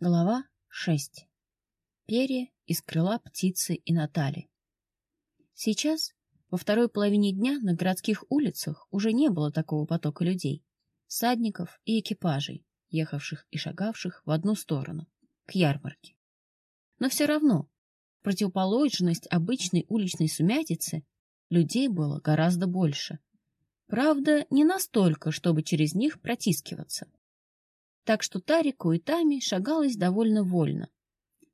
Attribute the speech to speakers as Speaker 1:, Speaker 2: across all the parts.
Speaker 1: Глава 6. Перья из крыла птицы и Натали. Сейчас, во второй половине дня, на городских улицах уже не было такого потока людей, всадников и экипажей, ехавших и шагавших в одну сторону, к ярмарке. Но все равно, противоположность обычной уличной сумятице, людей было гораздо больше. Правда, не настолько, чтобы через них протискиваться так что Тарику и Тами шагалось довольно вольно.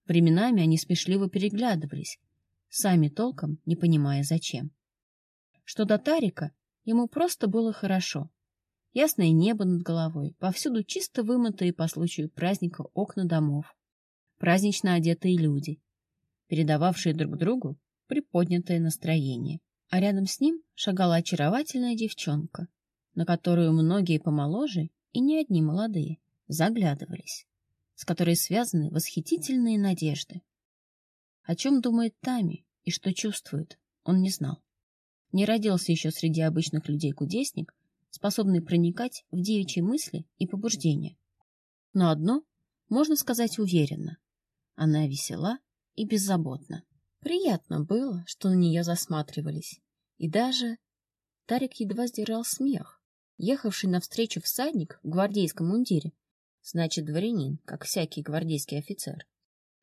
Speaker 1: Временами они смешливо переглядывались, сами толком не понимая зачем. Что до Тарика, ему просто было хорошо. Ясное небо над головой, повсюду чисто вымытые по случаю праздника окна домов, празднично одетые люди, передававшие друг другу приподнятое настроение. А рядом с ним шагала очаровательная девчонка, на которую многие помоложе и не одни молодые заглядывались, с которой связаны восхитительные надежды. О чем думает Тами и что чувствует, он не знал. Не родился еще среди обычных людей кудесник, способный проникать в девичьи мысли и побуждения. Но одно можно сказать уверенно. Она весела и беззаботна. Приятно было, что на нее засматривались. И даже Тарик едва сдержал смех. Ехавший навстречу всадник в гвардейском мундире значит, дворянин, как всякий гвардейский офицер.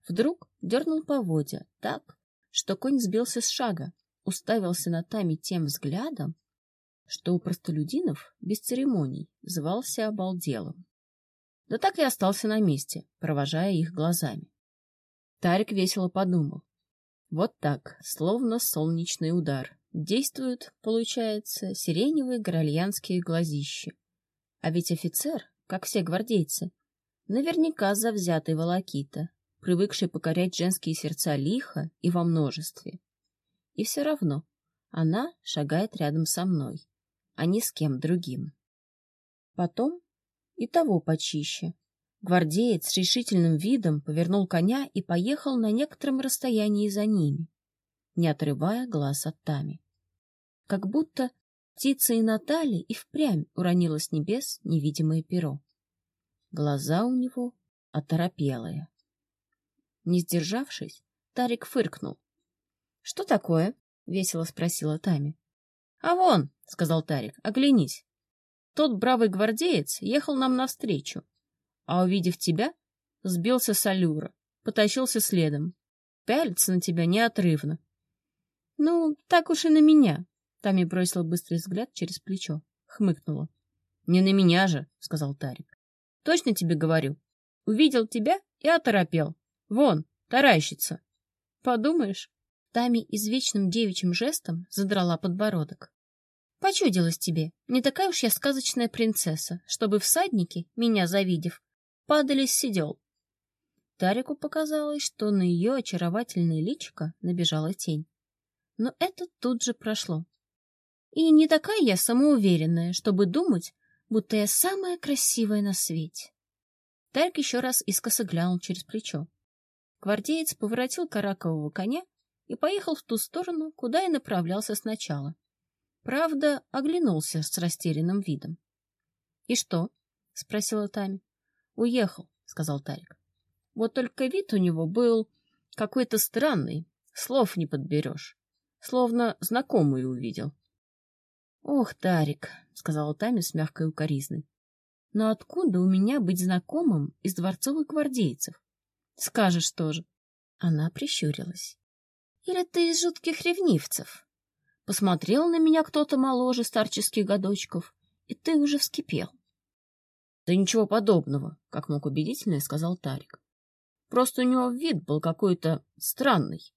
Speaker 1: Вдруг дернул поводья так, что конь сбился с шага, уставился на Тами тем взглядом, что у простолюдинов без церемоний звался обалделом. Да так и остался на месте, провожая их глазами. Тарик весело подумал. Вот так, словно солнечный удар, действуют, получается, сиреневые горальянские глазищи. А ведь офицер, как все гвардейцы. Наверняка завзятый волокита, привыкший покорять женские сердца лихо и во множестве. И все равно она шагает рядом со мной, а не с кем другим. Потом и того почище. Гвардеец с решительным видом повернул коня и поехал на некотором расстоянии за ними, не отрывая глаз от Тами. Как будто Птица и Натали и впрямь уронила с небес невидимое перо. Глаза у него оторопелые. Не сдержавшись, Тарик фыркнул. — Что такое? — весело спросила Тами. — А вон, — сказал Тарик, — оглянись. Тот бравый гвардеец ехал нам навстречу, а, увидев тебя, сбился с аллюра, потащился следом. Пялится на тебя неотрывно. — Ну, так уж и на меня, Тами бросила быстрый взгляд через плечо. Хмыкнула. — Не на меня же, — сказал Тарик. — Точно тебе говорю. Увидел тебя и оторопел. Вон, таращится. Подумаешь, Тами извечным девичьим жестом задрала подбородок. Почудилась тебе, не такая уж я сказочная принцесса, чтобы всадники, меня завидев, падали с седел. Тарику показалось, что на ее очаровательное личико набежала тень. Но это тут же прошло. И не такая я самоуверенная, чтобы думать, будто я самая красивая на свете. Тарик еще раз искоса глянул через плечо. Гвардеец поворотил каракового коня и поехал в ту сторону, куда и направлялся сначала. Правда, оглянулся с растерянным видом. — И что? — спросила Тами. — Уехал, — сказал Тарик. Вот только вид у него был какой-то странный, слов не подберешь. Словно знакомый увидел. — Ох, Тарик, — сказала Тами с мягкой укоризной, — но откуда у меня быть знакомым из дворцовых гвардейцев? Скажешь тоже. Она прищурилась. — Или ты из жутких ревнивцев? Посмотрел на меня кто-то моложе старческих годочков, и ты уже вскипел. — Да ничего подобного, — как мог убедительно сказал Тарик. Просто у него вид был какой-то странный.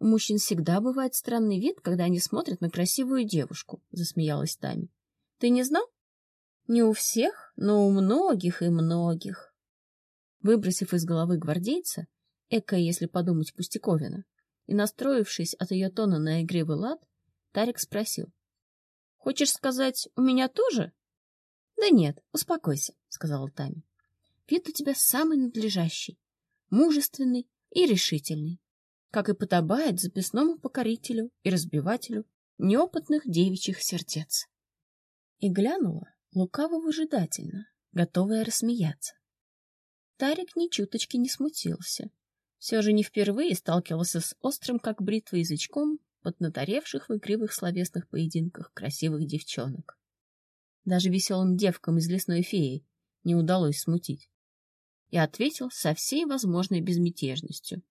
Speaker 1: У мужчин всегда бывает странный вид, когда они смотрят на красивую девушку, — засмеялась Тами. — Ты не знал? Не у всех, но у многих и многих. Выбросив из головы гвардейца, экая, если подумать, пустяковина, и настроившись от ее тона на игривый лад, Тарик спросил. — Хочешь сказать, у меня тоже? — Да нет, успокойся, — сказала Тами. — Вид у тебя самый надлежащий, мужественный и решительный как и подобает записному покорителю и разбивателю неопытных девичьих сердец. И глянула лукаво-выжидательно, готовая рассмеяться. Тарик ни чуточки не смутился. Все же не впервые сталкивался с острым, как бритва, язычком поднаторевших в игривых словесных поединках красивых девчонок. Даже веселым девкам из лесной феи не удалось смутить. И ответил со всей возможной безмятежностью.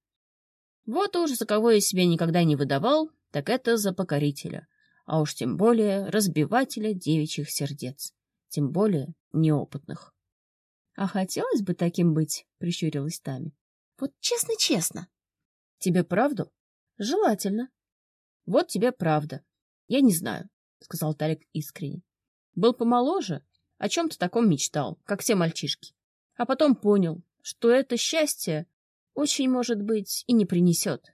Speaker 1: Вот уж за кого я себя никогда не выдавал, так это за покорителя, а уж тем более разбивателя девичьих сердец, тем более неопытных. — А хотелось бы таким быть, — прищурилась Тами. — Вот честно-честно. — Тебе правду? — Желательно. — Вот тебе правда. Я не знаю, — сказал Тарик искренне. Был помоложе, о чем-то таком мечтал, как все мальчишки. А потом понял, что это счастье очень, может быть, и не принесет.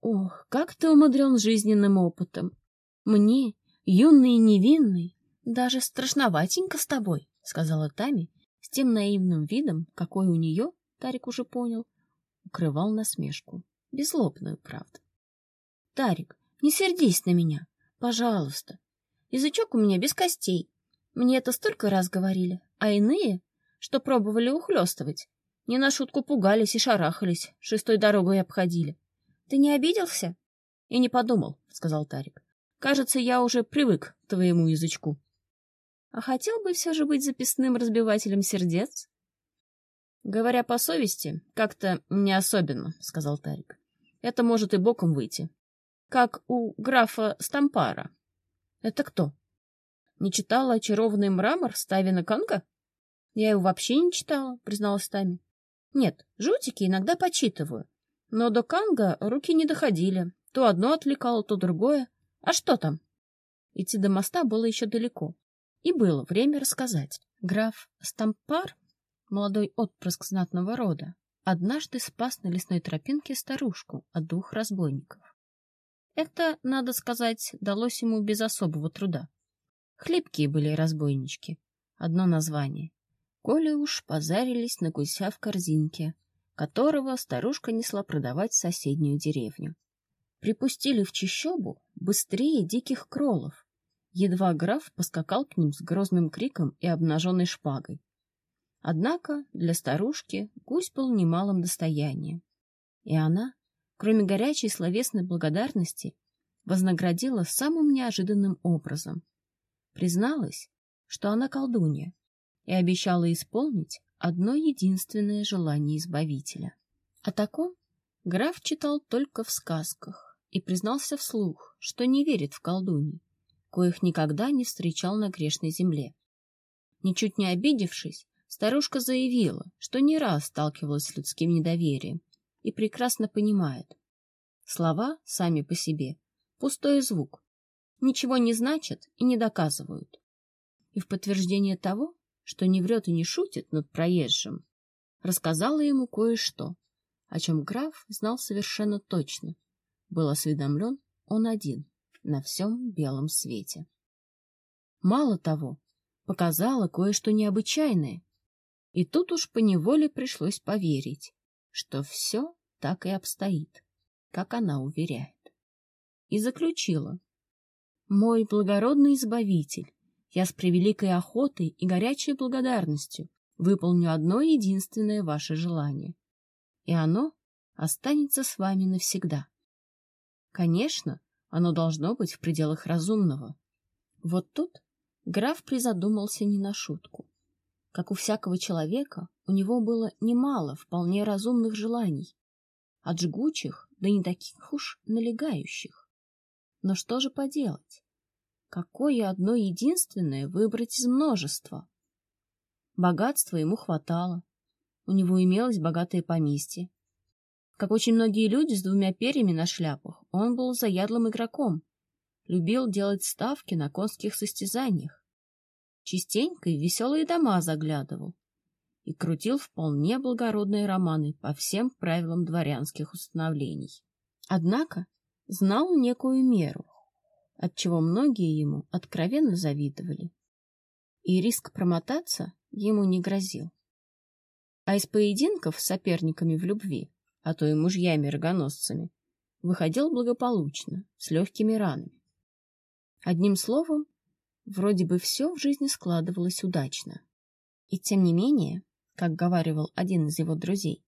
Speaker 1: Ох, как ты умудрен жизненным опытом. Мне, юный и невинный, даже страшноватенько с тобой, — сказала Тами с тем наивным видом, какой у нее, Тарик уже понял, укрывал насмешку. Безлобную, правда. — Тарик, не сердись на меня, пожалуйста. Язычок у меня без костей. Мне это столько раз говорили, а иные, что пробовали ухлёстывать, не на шутку пугались и шарахались, шестой дорогой обходили. Ты не обиделся? И не подумал, сказал Тарик. Кажется, я уже привык к твоему язычку. А хотел бы все же быть записным разбивателем сердец? Говоря по совести, как-то не особенно, сказал Тарик. Это может и боком выйти. Как у графа Стампара. Это кто? Не читала очарованный мрамор Ставина Канга? Я его вообще не читала, призналась Тами. Нет, жутики иногда почитываю. Но до Канга руки не доходили. То одно отвлекало, то другое. А что там? Идти до моста было еще далеко. И было время рассказать. Граф Стампар, молодой отпрыск знатного рода, однажды спас на лесной тропинке старушку от двух разбойников. Это, надо сказать, далось ему без особого труда. Хлипкие были разбойнички. Одно название. Коли уж позарились на гуся в корзинке, которого старушка несла продавать в соседнюю деревню. Припустили в чищобу быстрее диких кролов. Едва граф поскакал к ним с грозным криком и обнаженной шпагой. Однако для старушки гусь был немалым достоянием. И она, кроме горячей словесной благодарности, вознаградила самым неожиданным образом. Призналась, что она колдунья, и обещала исполнить одно единственное желание Избавителя. О таком граф читал только в сказках и признался вслух, что не верит в колдуньи, коих никогда не встречал на грешной земле. Ничуть не обидевшись, старушка заявила, что не раз сталкивалась с людским недоверием и прекрасно понимает. Слова сами по себе — пустой звук, ничего не значат и не доказывают. И в подтверждение того что не врет и не шутит над проезжим, рассказала ему кое-что, о чем граф знал совершенно точно. Был осведомлен он один на всем белом свете. Мало того, показала кое-что необычайное, и тут уж поневоле пришлось поверить, что все так и обстоит, как она уверяет. И заключила. «Мой благородный избавитель, я с превеликой охотой и горячей благодарностью выполню одно единственное ваше желание. И оно останется с вами навсегда. Конечно, оно должно быть в пределах разумного. Вот тут граф призадумался не на шутку. Как у всякого человека, у него было немало вполне разумных желаний, от жгучих до не таких уж налегающих. Но что же поделать? Какое одно единственное выбрать из множества? Богатства ему хватало. У него имелось богатое поместье. Как очень многие люди с двумя перьями на шляпах, он был заядлым игроком, любил делать ставки на конских состязаниях. Частенько и веселые дома заглядывал и крутил вполне благородные романы по всем правилам дворянских установлений. Однако знал некую меру, отчего многие ему откровенно завидовали. И риск промотаться ему не грозил. А из поединков с соперниками в любви, а то и мужьями-рогоносцами, выходил благополучно, с легкими ранами. Одним словом, вроде бы все в жизни складывалось удачно. И тем не менее, как говаривал один из его друзей.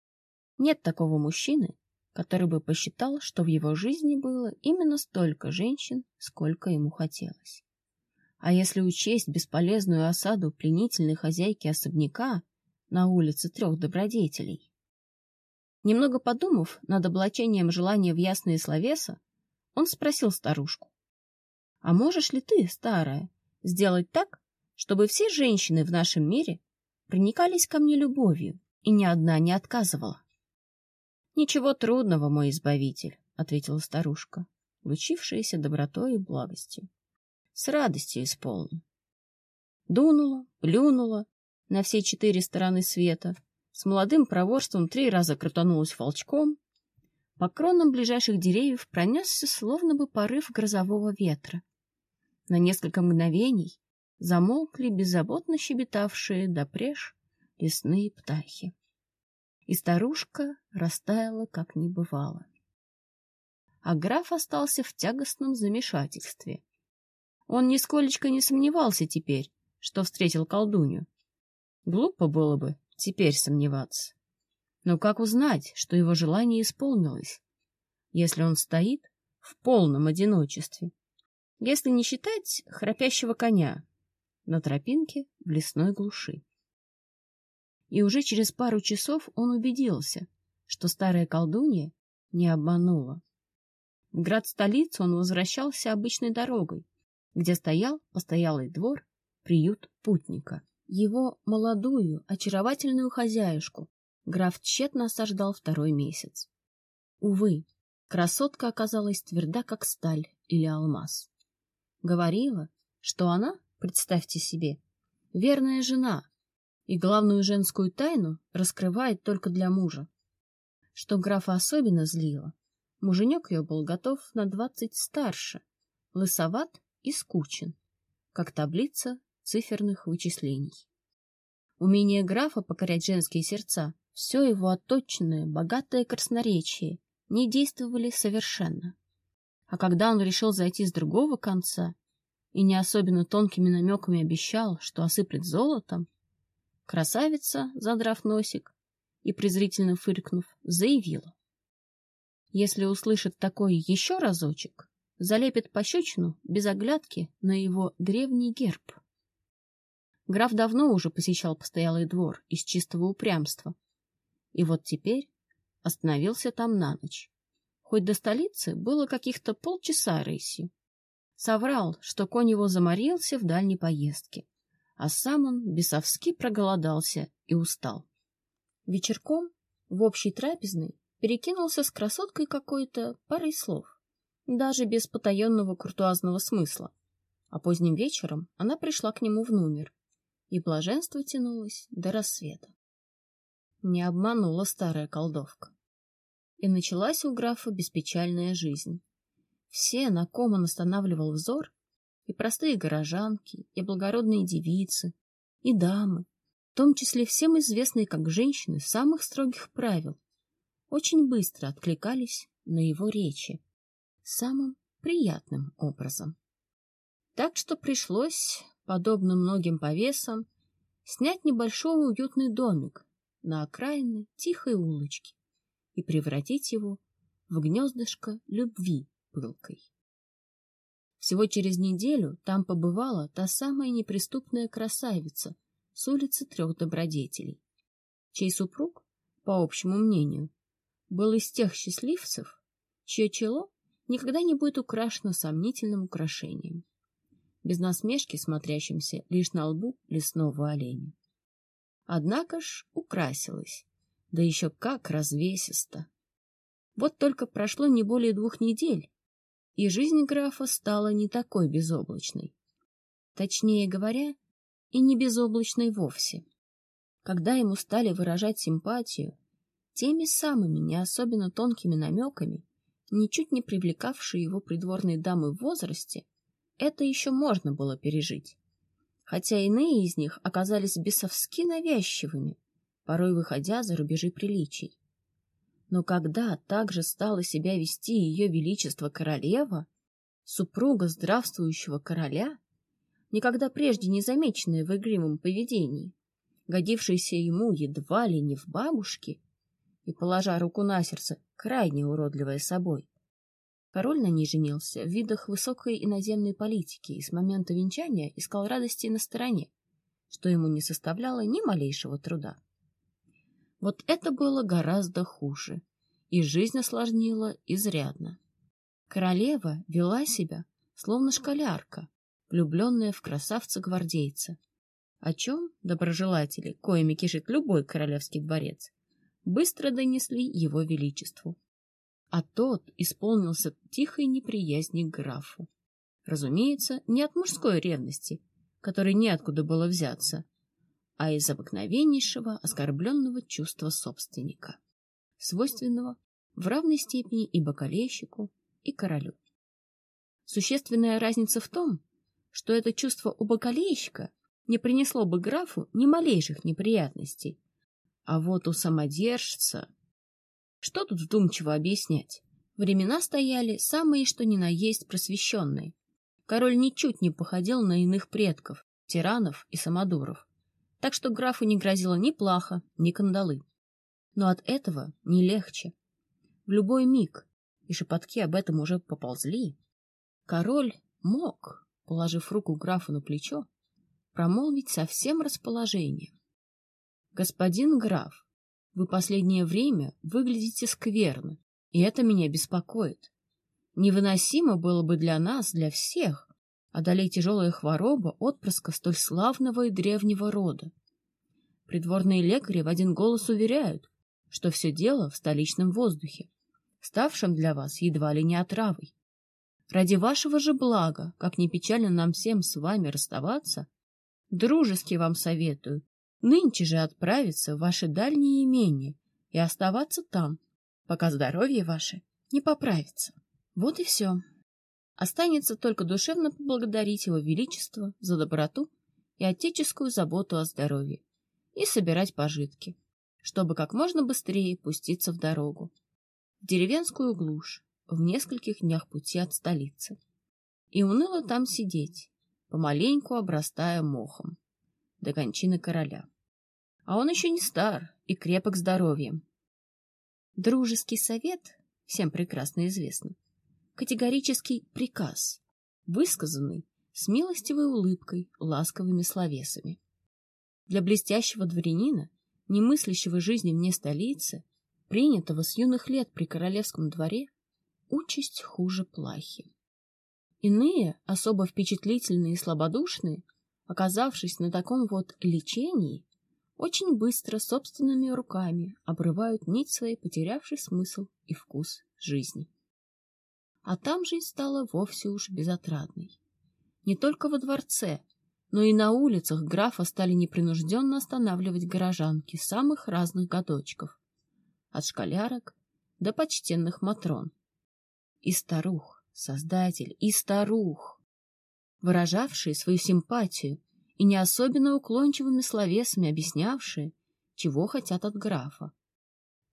Speaker 1: Нет такого мужчины, который бы посчитал, что в его жизни было именно столько женщин, сколько ему хотелось. А если учесть бесполезную осаду пленительной хозяйки особняка на улице трех добродетелей? Немного подумав над облачением желания в ясные словеса, он спросил старушку. — А можешь ли ты, старая, сделать так, чтобы все женщины в нашем мире проникались ко мне любовью, и ни одна не отказывала? — Ничего трудного, мой избавитель, — ответила старушка, лучившаяся добротой и благостью. — С радостью исполню. Дунула, плюнула на все четыре стороны света, с молодым проворством три раза крутанулась волчком. По кронам ближайших деревьев пронесся словно бы порыв грозового ветра. На несколько мгновений замолкли беззаботно щебетавшие допреж лесные птахи и старушка растаяла, как не бывало. А граф остался в тягостном замешательстве. Он нисколечко не сомневался теперь, что встретил колдунью. Глупо было бы теперь сомневаться. Но как узнать, что его желание исполнилось, если он стоит в полном одиночестве, если не считать храпящего коня на тропинке в лесной глуши? И уже через пару часов он убедился, что старая колдунья не обманула. В град-столицу он возвращался обычной дорогой, где стоял постоялый двор, приют путника. Его молодую, очаровательную хозяюшку граф тщетно осаждал второй месяц. Увы, красотка оказалась тверда, как сталь или алмаз. Говорила, что она, представьте себе, верная жена, и главную женскую тайну раскрывает только для мужа. Что графа особенно злило, муженек ее был готов на двадцать старше, лысоват и скучен, как таблица циферных вычислений. Умение графа покорять женские сердца, все его отточенное, богатое красноречие не действовали совершенно. А когда он решил зайти с другого конца и не особенно тонкими намеками обещал, что осыплет золотом, Красавица, задрав носик и презрительно фыркнув, заявила. Если услышит такой еще разочек, залепит пощечину без оглядки на его древний герб. Граф давно уже посещал постоялый двор из чистого упрямства. И вот теперь остановился там на ночь. Хоть до столицы было каких-то полчаса рысью. Соврал, что конь его заморился в дальней поездке а сам он бесовски проголодался и устал. Вечерком в общей трапезной перекинулся с красоткой какой-то парой слов, даже без потаенного куртуазного смысла. А поздним вечером она пришла к нему в номер, и блаженство тянулось до рассвета. Не обманула старая колдовка. И началась у графа беспечальная жизнь. Все, на ком он останавливал взор, и простые горожанки, и благородные девицы, и дамы, в том числе всем известные как женщины самых строгих правил, очень быстро откликались на его речи самым приятным образом. Так что пришлось, подобно многим повесам, снять небольшой уютный домик на окраине тихой улочки и превратить его в гнездышко любви пылкой. Всего через неделю там побывала та самая неприступная красавица с улицы трех добродетелей, чей супруг, по общему мнению, был из тех счастливцев, чье чело никогда не будет украшено сомнительным украшением, без насмешки смотрящимся лишь на лбу лесного оленя. Однако ж украсилась, да еще как развесисто. Вот только прошло не более двух недель, и жизнь графа стала не такой безоблачной. Точнее говоря, и не безоблачной вовсе. Когда ему стали выражать симпатию, теми самыми не особенно тонкими намеками, ничуть не привлекавшие его придворные дамы в возрасте, это еще можно было пережить. Хотя иные из них оказались бесовски навязчивыми, порой выходя за рубежи приличий. Но когда также стала себя вести ее величество королева, супруга здравствующего короля, никогда прежде не замеченная в игривом поведении, годившийся ему едва ли не в бабушке, и, положа руку на сердце, крайне уродливая собой. Король на ней женился в видах высокой иноземной политики и с момента венчания искал радости на стороне, что ему не составляло ни малейшего труда. Вот это было гораздо хуже, и жизнь осложнила изрядно. Королева вела себя, словно школярка, влюбленная в красавца-гвардейца, о чем доброжелатели, коими кишит любой королевский дворец, быстро донесли его величеству. А тот исполнился тихой неприязни к графу. Разумеется, не от мужской ревности, которой неоткуда было взяться, а из обыкновеннейшего оскорбленного чувства собственника, свойственного в равной степени и бокалейщику, и королю. Существенная разница в том, что это чувство у бокалейщика не принесло бы графу ни малейших неприятностей, а вот у самодержца... Что тут вдумчиво объяснять? Времена стояли самые что ни на есть просвещенные. Король ничуть не походил на иных предков, тиранов и самодуров. Так что графу не грозило ни плаха, ни кандалы. Но от этого не легче. В любой миг, и шепотки об этом уже поползли, король мог, положив руку графу на плечо, промолвить со всем расположением. «Господин граф, вы последнее время выглядите скверно, и это меня беспокоит. Невыносимо было бы для нас, для всех, одолеть тяжелая хвороба отпрыска столь славного и древнего рода. Придворные лекари в один голос уверяют, что все дело в столичном воздухе, ставшем для вас едва ли не отравой. Ради вашего же блага, как не печально нам всем с вами расставаться, дружески вам советую Нынче же отправиться в ваше дальнее имение и оставаться там, пока здоровье ваше не поправится. Вот и все. Останется только душевно поблагодарить его величество за доброту и отеческую заботу о здоровье и собирать пожитки, чтобы как можно быстрее пуститься в дорогу. В деревенскую глушь, в нескольких днях пути от столицы. И уныло там сидеть, помаленьку обрастая мохом, до кончины короля а он еще не стар и крепок здоровьем. Дружеский совет, всем прекрасно известно, категорический приказ, высказанный с милостивой улыбкой, ласковыми словесами. Для блестящего дворянина, не мыслящего жизни вне столицы, принятого с юных лет при королевском дворе, участь хуже плахи. Иные, особо впечатлительные и слабодушные, оказавшись на таком вот лечении, очень быстро собственными руками обрывают нить своей потерявшей смысл и вкус жизни. А там жизнь стала вовсе уж безотрадной. Не только во дворце, но и на улицах графа стали непринужденно останавливать горожанки самых разных годочков, от школярок до почтенных матрон. И старух, создатель, и старух, выражавшие свою симпатию и не особенно уклончивыми словесами объяснявшие, чего хотят от графа.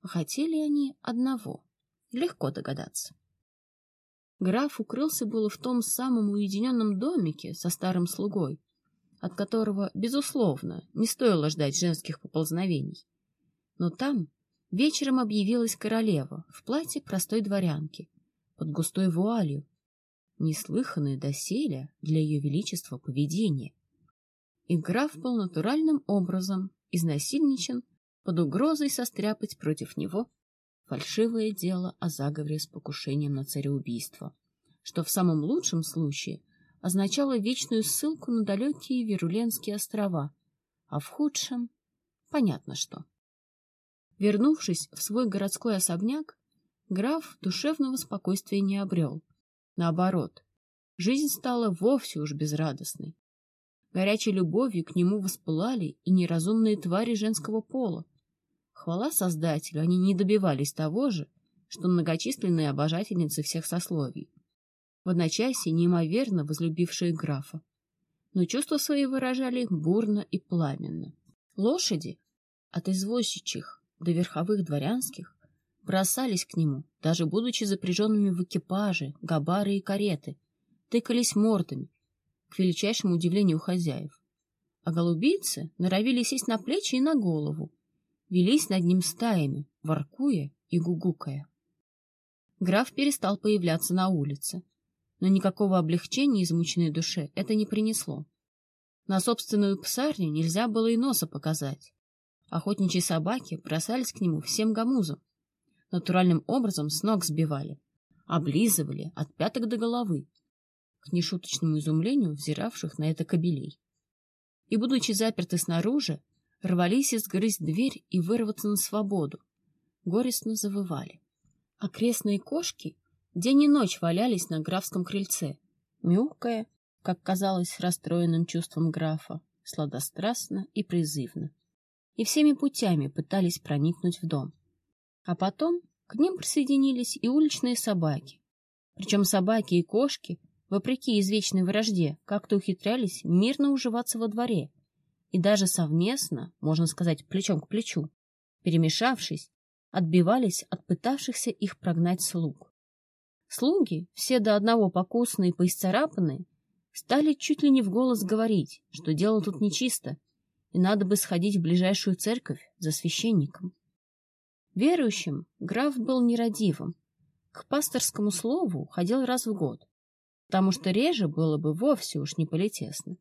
Speaker 1: Хотели они одного, легко догадаться. Граф укрылся было в том самом уединенном домике со старым слугой, от которого, безусловно, не стоило ждать женских поползновений. Но там вечером объявилась королева в платье простой дворянки, под густой вуалью, неслыханное доселе для ее величества поведение и граф был натуральным образом изнасильничен под угрозой состряпать против него фальшивое дело о заговоре с покушением на цареубийство, что в самом лучшем случае означало вечную ссылку на далекие Вируленские острова, а в худшем — понятно что. Вернувшись в свой городской особняк, граф душевного спокойствия не обрел. Наоборот, жизнь стала вовсе уж безрадостной. Горячей любовью к нему воспылали и неразумные твари женского пола. Хвала Создателю, они не добивались того же, что многочисленные обожательницы всех сословий. В одночасье неимоверно возлюбившие графа. Но чувства свои выражали бурно и пламенно. Лошади, от извозчичьих до верховых дворянских, бросались к нему, даже будучи запряженными в экипажи, габары и кареты, тыкались мордами, к величайшему удивлению хозяев. а голубицы норовили сесть на плечи и на голову, велись над ним стаями, воркуя и гугукая. Граф перестал появляться на улице, но никакого облегчения измученной душе это не принесло. На собственную псарню нельзя было и носа показать. Охотничьи собаки бросались к нему всем гамузом. Натуральным образом с ног сбивали, облизывали от пяток до головы, к нешуточному изумлению взиравших на это кобелей. И, будучи заперты снаружи, рвались изгрызть дверь и вырваться на свободу. Горестно завывали. Окрестные кошки день и ночь валялись на графском крыльце, мяукая, как казалось расстроенным чувством графа, сладострастно и призывно. И всеми путями пытались проникнуть в дом. А потом к ним присоединились и уличные собаки. Причем собаки и кошки, вопреки извечной вражде, как-то ухитрялись мирно уживаться во дворе и даже совместно, можно сказать, плечом к плечу, перемешавшись, отбивались от пытавшихся их прогнать слуг. Слуги, все до одного покусные и поисцарапанные, стали чуть ли не в голос говорить, что дело тут нечисто, и надо бы сходить в ближайшую церковь за священником. Верующим граф был нерадивым. К пасторскому слову ходил раз в год, потому что реже было бы вовсе уж не политесно.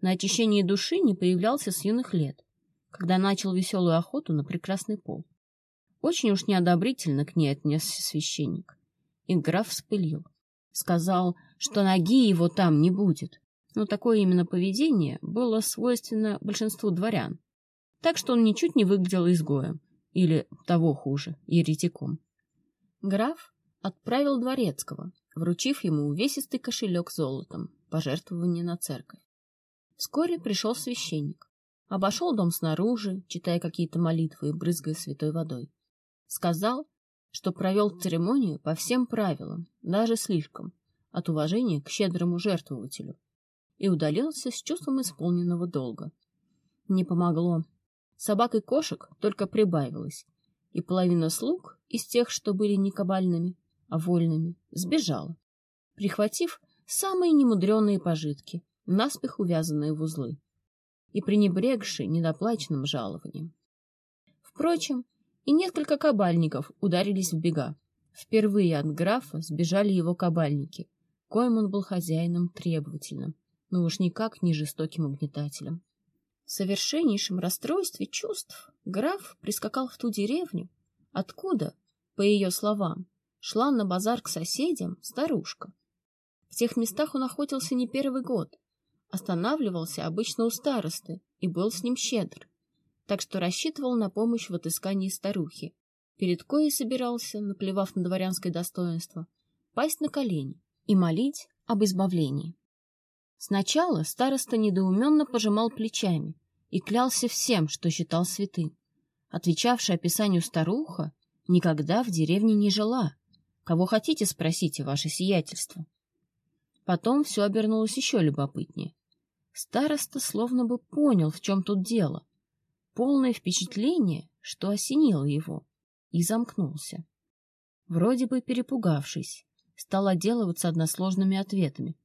Speaker 1: На очищение души не появлялся с юных лет, когда начал веселую охоту на прекрасный пол. Очень уж неодобрительно к ней отнесся священник. И граф вспылил. Сказал, что ноги его там не будет. Но такое именно поведение было свойственно большинству дворян. Так что он ничуть не выглядел изгоем, или, того хуже, еретиком. Граф отправил дворецкого, вручив ему увесистый кошелек золотом, пожертвование на церковь. Вскоре пришел священник. Обошел дом снаружи, читая какие-то молитвы и брызгая святой водой. Сказал, что провел церемонию по всем правилам, даже слишком, от уважения к щедрому жертвователю, и удалился с чувством исполненного долга. Не помогло. Собак и кошек только прибавилось, и половина слуг из тех, что были не кабальными, а вольными, сбежала, прихватив самые немудреные пожитки, наспех увязанные в узлы, и пренебрегшие недоплаченным жалованием. Впрочем, и несколько кабальников ударились в бега. Впервые от графа сбежали его кабальники, коим он был хозяином требовательным, но уж никак не жестоким угнетателем. В совершеннейшем расстройстве чувств граф прискакал в ту деревню, откуда, по ее словам, шла на базар к соседям старушка. В тех местах он охотился не первый год, останавливался обычно у старосты и был с ним щедр так что рассчитывал на помощь в отыскании старухи, перед коей собирался, наплевав на дворянское достоинство, пасть на колени и молить об избавлении. Сначала староста недоуменно пожимал плечами и клялся всем, что считал святым. Отвечавшая описанию старуха никогда в деревне не жила. Кого хотите, спросите, ваше сиятельство. Потом все обернулось еще любопытнее. Староста словно бы понял, в чем тут дело, полное впечатление, что осенило его, и замкнулся. Вроде бы перепугавшись, стал отделываться односложными ответами,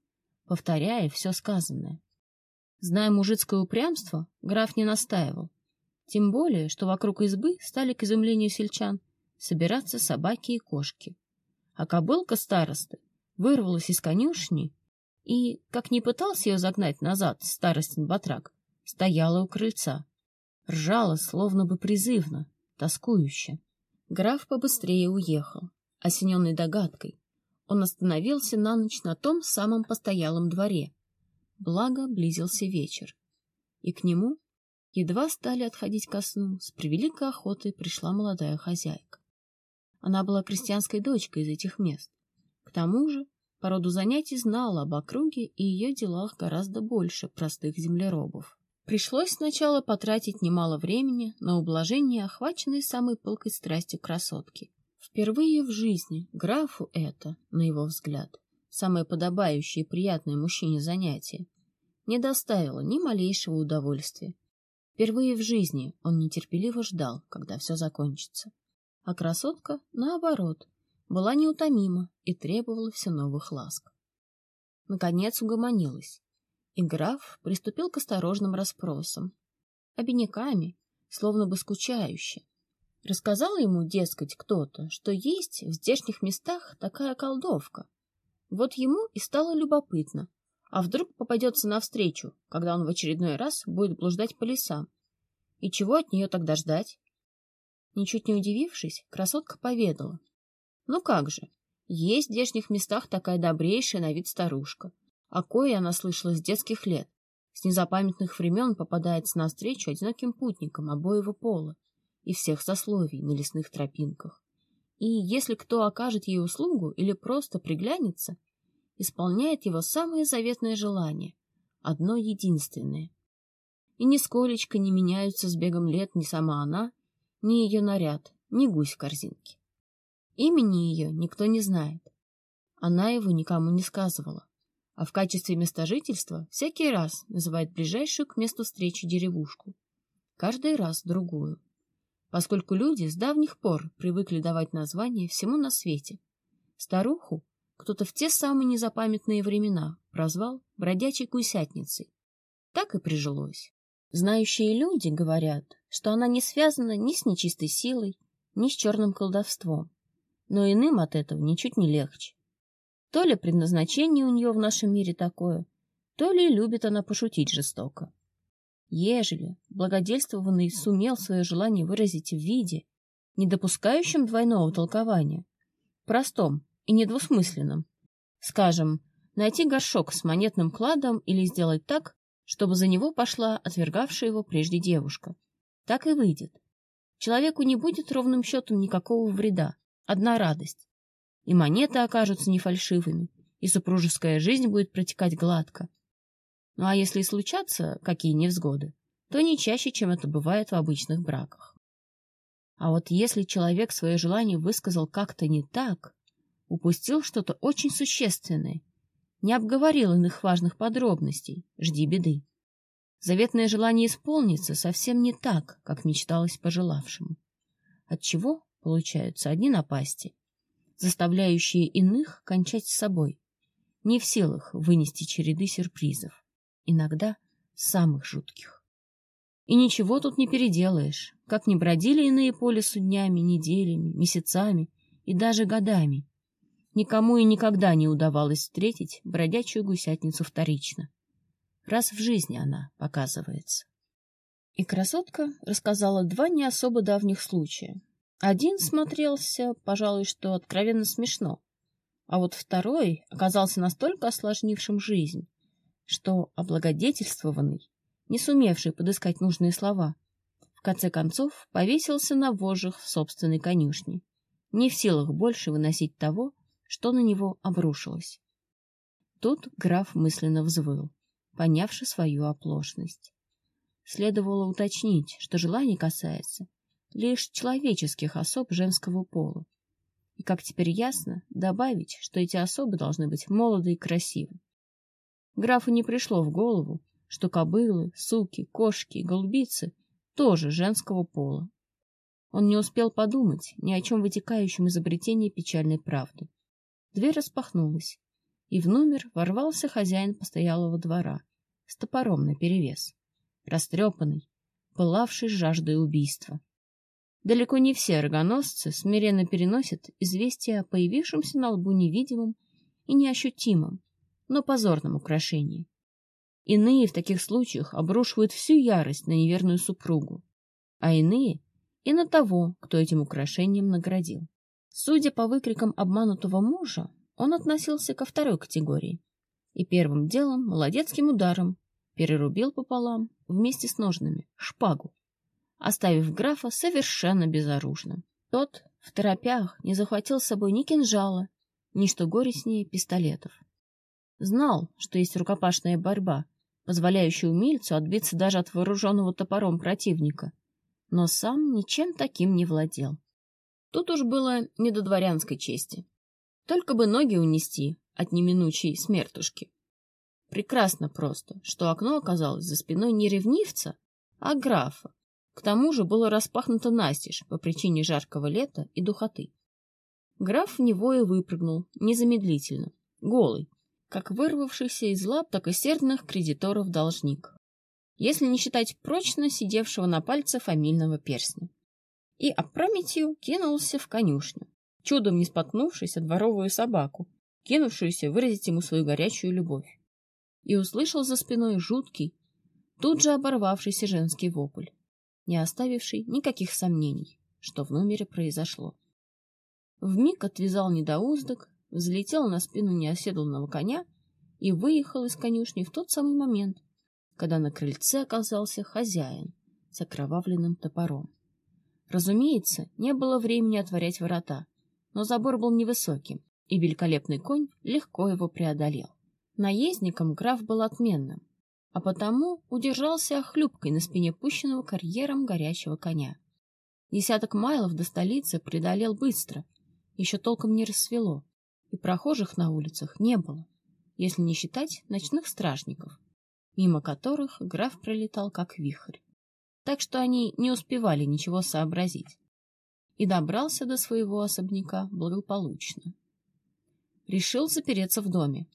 Speaker 1: повторяя все сказанное. Зная мужицкое упрямство, граф не настаивал. Тем более, что вокруг избы стали, к изумлению сельчан, собираться собаки и кошки. А кобылка старосты вырвалась из конюшни и, как не пытался ее загнать назад старостин батрак, стояла у крыльца, ржала, словно бы призывно, тоскующе. Граф побыстрее уехал, осененный догадкой. Он остановился на ночь на том самом постоялом дворе. Благо близился вечер. И к нему едва стали отходить ко сну, с превеликой охотой пришла молодая хозяйка. Она была крестьянской дочкой из этих мест. К тому же по роду занятий знала об округе и ее делах гораздо больше простых землеробов. Пришлось сначала потратить немало времени на ублажение охваченной самой пылкой страстью красотки. Впервые в жизни графу это, на его взгляд, самое подобающее и приятное мужчине занятие, не доставило ни малейшего удовольствия. Впервые в жизни он нетерпеливо ждал, когда все закончится. А красотка, наоборот, была неутомима и требовала все новых ласк. Наконец угомонилась И граф приступил к осторожным расспросам. Обиняками, словно бы скучающе. Рассказал ему, дескать, кто-то, что есть в здешних местах такая колдовка. Вот ему и стало любопытно, а вдруг попадется навстречу, когда он в очередной раз будет блуждать по лесам. И чего от нее тогда ждать? Ничуть не удивившись, красотка поведала. Ну как же, есть в здешних местах такая добрейшая на вид старушка, о кое она слышала с детских лет. С незапамятных времен попадается навстречу одиноким путникам обоего пола и всех сословий на лесных тропинках. И если кто окажет ей услугу или просто приглянется, исполняет его самое заветное желание, одно единственное. И нисколечко не меняются с бегом лет ни сама она, ни ее наряд, ни гусь в корзинке. Имени ее никто не знает. Она его никому не сказывала, а в качестве места жительства всякий раз называет ближайшую к месту встречи деревушку, каждый раз другую, поскольку люди с давних пор привыкли давать название всему на свете. Старуху кто-то в те самые незапамятные времена прозвал бродячей гусятницей. Так и прижилось. Знающие люди говорят, что она не связана ни с нечистой силой, ни с черным колдовством, но иным от этого ничуть не легче. То ли предназначение у нее в нашем мире такое, то ли любит она пошутить жестоко. Ежели благодельствованный сумел свое желание выразить в виде, не допускающем двойного толкования, простом и недвусмысленном, скажем, найти горшок с монетным кладом или сделать так, чтобы за него пошла отвергавшая его прежде девушка. Так и выйдет. Человеку не будет ровным счетом никакого вреда, одна радость. И монеты окажутся не фальшивыми, и супружеская жизнь будет протекать гладко. Ну а если и случатся какие невзгоды, то не чаще, чем это бывает в обычных браках. А вот если человек свое желание высказал как-то не так, упустил что-то очень существенное не обговорил иных важных подробностей, жди беды. Заветное желание исполнится совсем не так, как мечталось пожелавшему. Отчего получаются одни напасти, заставляющие иных кончать с собой, не в силах вынести череды сюрпризов, иногда самых жутких. И ничего тут не переделаешь, как не бродили иные по лесу днями, неделями, месяцами и даже годами, Никому и никогда не удавалось встретить бродячую гусятницу вторично. Раз в жизни она показывается. И красотка рассказала два не особо давних случая. Один смотрелся, пожалуй, что откровенно смешно, а вот второй оказался настолько осложнившим жизнь, что облагодетельствованный, не сумевший подыскать нужные слова, в конце концов повесился на вожжах в собственной конюшне, не в силах больше выносить того, что на него обрушилось. Тут граф мысленно взвыл, понявши свою оплошность. Следовало уточнить, что желание касается лишь человеческих особ женского пола. И, как теперь ясно, добавить, что эти особы должны быть молоды и красивы. Графу не пришло в голову, что кобылы, суки, кошки и голубицы тоже женского пола. Он не успел подумать ни о чем вытекающем из обретения печальной правды. Дверь распахнулась, и в номер ворвался хозяин постоялого двора с топором наперевес, растрепанный, пылавший жаждой убийства. Далеко не все рогоносцы смиренно переносят известие о появившемся на лбу невидимом и неощутимом, но позорном украшении. Иные в таких случаях обрушивают всю ярость на неверную супругу, а иные — и на того, кто этим украшением наградил. Судя по выкрикам обманутого мужа, он относился ко второй категории и первым делом молодецким ударом перерубил пополам вместе с ножными шпагу, оставив графа совершенно безоружным. Тот в торопях не захватил с собой ни кинжала, ни что горестнее пистолетов. Знал, что есть рукопашная борьба, позволяющая умельцу отбиться даже от вооруженного топором противника, но сам ничем таким не владел. Тут уж было не до дворянской чести. Только бы ноги унести от неминучей смертушки. Прекрасно просто, что окно оказалось за спиной не ревнивца, а графа. К тому же было распахнуто настежь по причине жаркого лета и духоты. Граф в него и выпрыгнул, незамедлительно, голый, как вырвавшийся из лап так и сердных кредиторов должник, если не считать прочно сидевшего на пальце фамильного перстня. И опрометью кинулся в конюшню, чудом не споткнувшись о дворовую собаку, кинувшуюся выразить ему свою горячую любовь. И услышал за спиной жуткий, тут же оборвавшийся женский вопль, не оставивший никаких сомнений, что в номере произошло. Вмиг отвязал недоуздок, взлетел на спину неоседланного коня и выехал из конюшни в тот самый момент, когда на крыльце оказался хозяин с окровавленным топором. Разумеется, не было времени отворять ворота, но забор был невысоким, и великолепный конь легко его преодолел. Наездником граф был отменным, а потому удержался охлюбкой на спине пущенного карьером горячего коня. Десяток майлов до столицы преодолел быстро, еще толком не рассвело, и прохожих на улицах не было, если не считать ночных стражников, мимо которых граф пролетал как вихрь. Так что они не успевали ничего сообразить. И добрался до своего особняка благополучно. Решил запереться в доме.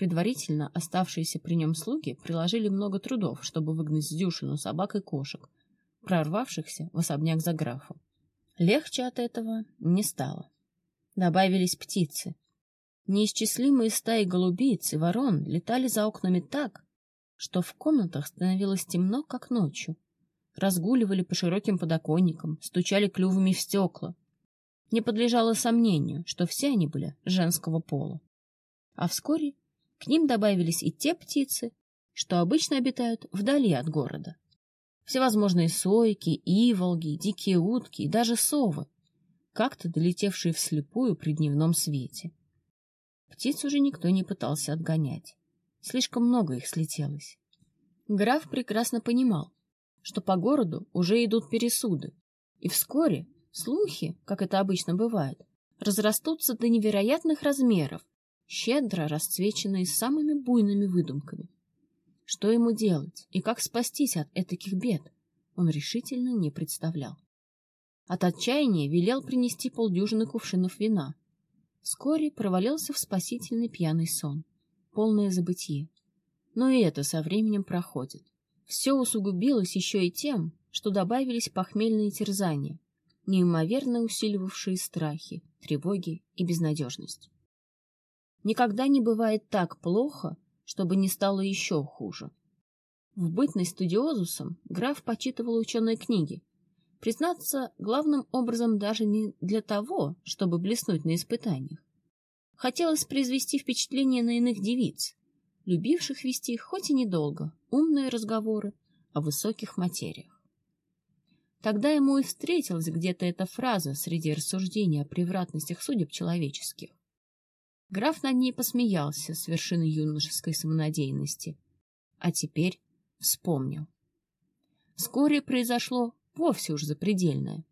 Speaker 1: Предварительно оставшиеся при нем слуги приложили много трудов, чтобы выгнать с дюшину собак и кошек, прорвавшихся в особняк за графом. Легче от этого не стало. Добавились птицы. Неисчислимые стаи голубиц и ворон летали за окнами так, что в комнатах становилось темно, как ночью. Разгуливали по широким подоконникам, стучали клювами в стекла. Не подлежало сомнению, что все они были женского пола. А вскоре к ним добавились и те птицы, что обычно обитают вдали от города. Всевозможные сойки, иволги, дикие утки и даже совы, как-то долетевшие вслепую при дневном свете. Птиц уже никто не пытался отгонять. Слишком много их слетелось. Граф прекрасно понимал, что по городу уже идут пересуды, и вскоре слухи, как это обычно бывает, разрастутся до невероятных размеров, щедро расцвеченные самыми буйными выдумками. Что ему делать и как спастись от этих бед, он решительно не представлял. От отчаяния велел принести полдюжины кувшинов вина. Вскоре провалился в спасительный пьяный сон, полное забытие. Но и это со временем проходит. Все усугубилось еще и тем, что добавились похмельные терзания, неимоверно усиливавшие страхи, тревоги и безнадежность. Никогда не бывает так плохо, чтобы не стало еще хуже. В бытность студиозусом граф почитывал ученые книги. Признаться, главным образом даже не для того, чтобы блеснуть на испытаниях. Хотелось произвести впечатление на иных девиц, любивших вести хоть и недолго умные разговоры о высоких материях. Тогда ему и встретилась где-то эта фраза среди рассуждений о превратностях судеб человеческих. Граф над ней посмеялся с вершины юношеской самонадеянности, а теперь вспомнил. Вскоре произошло вовсе уж запредельное.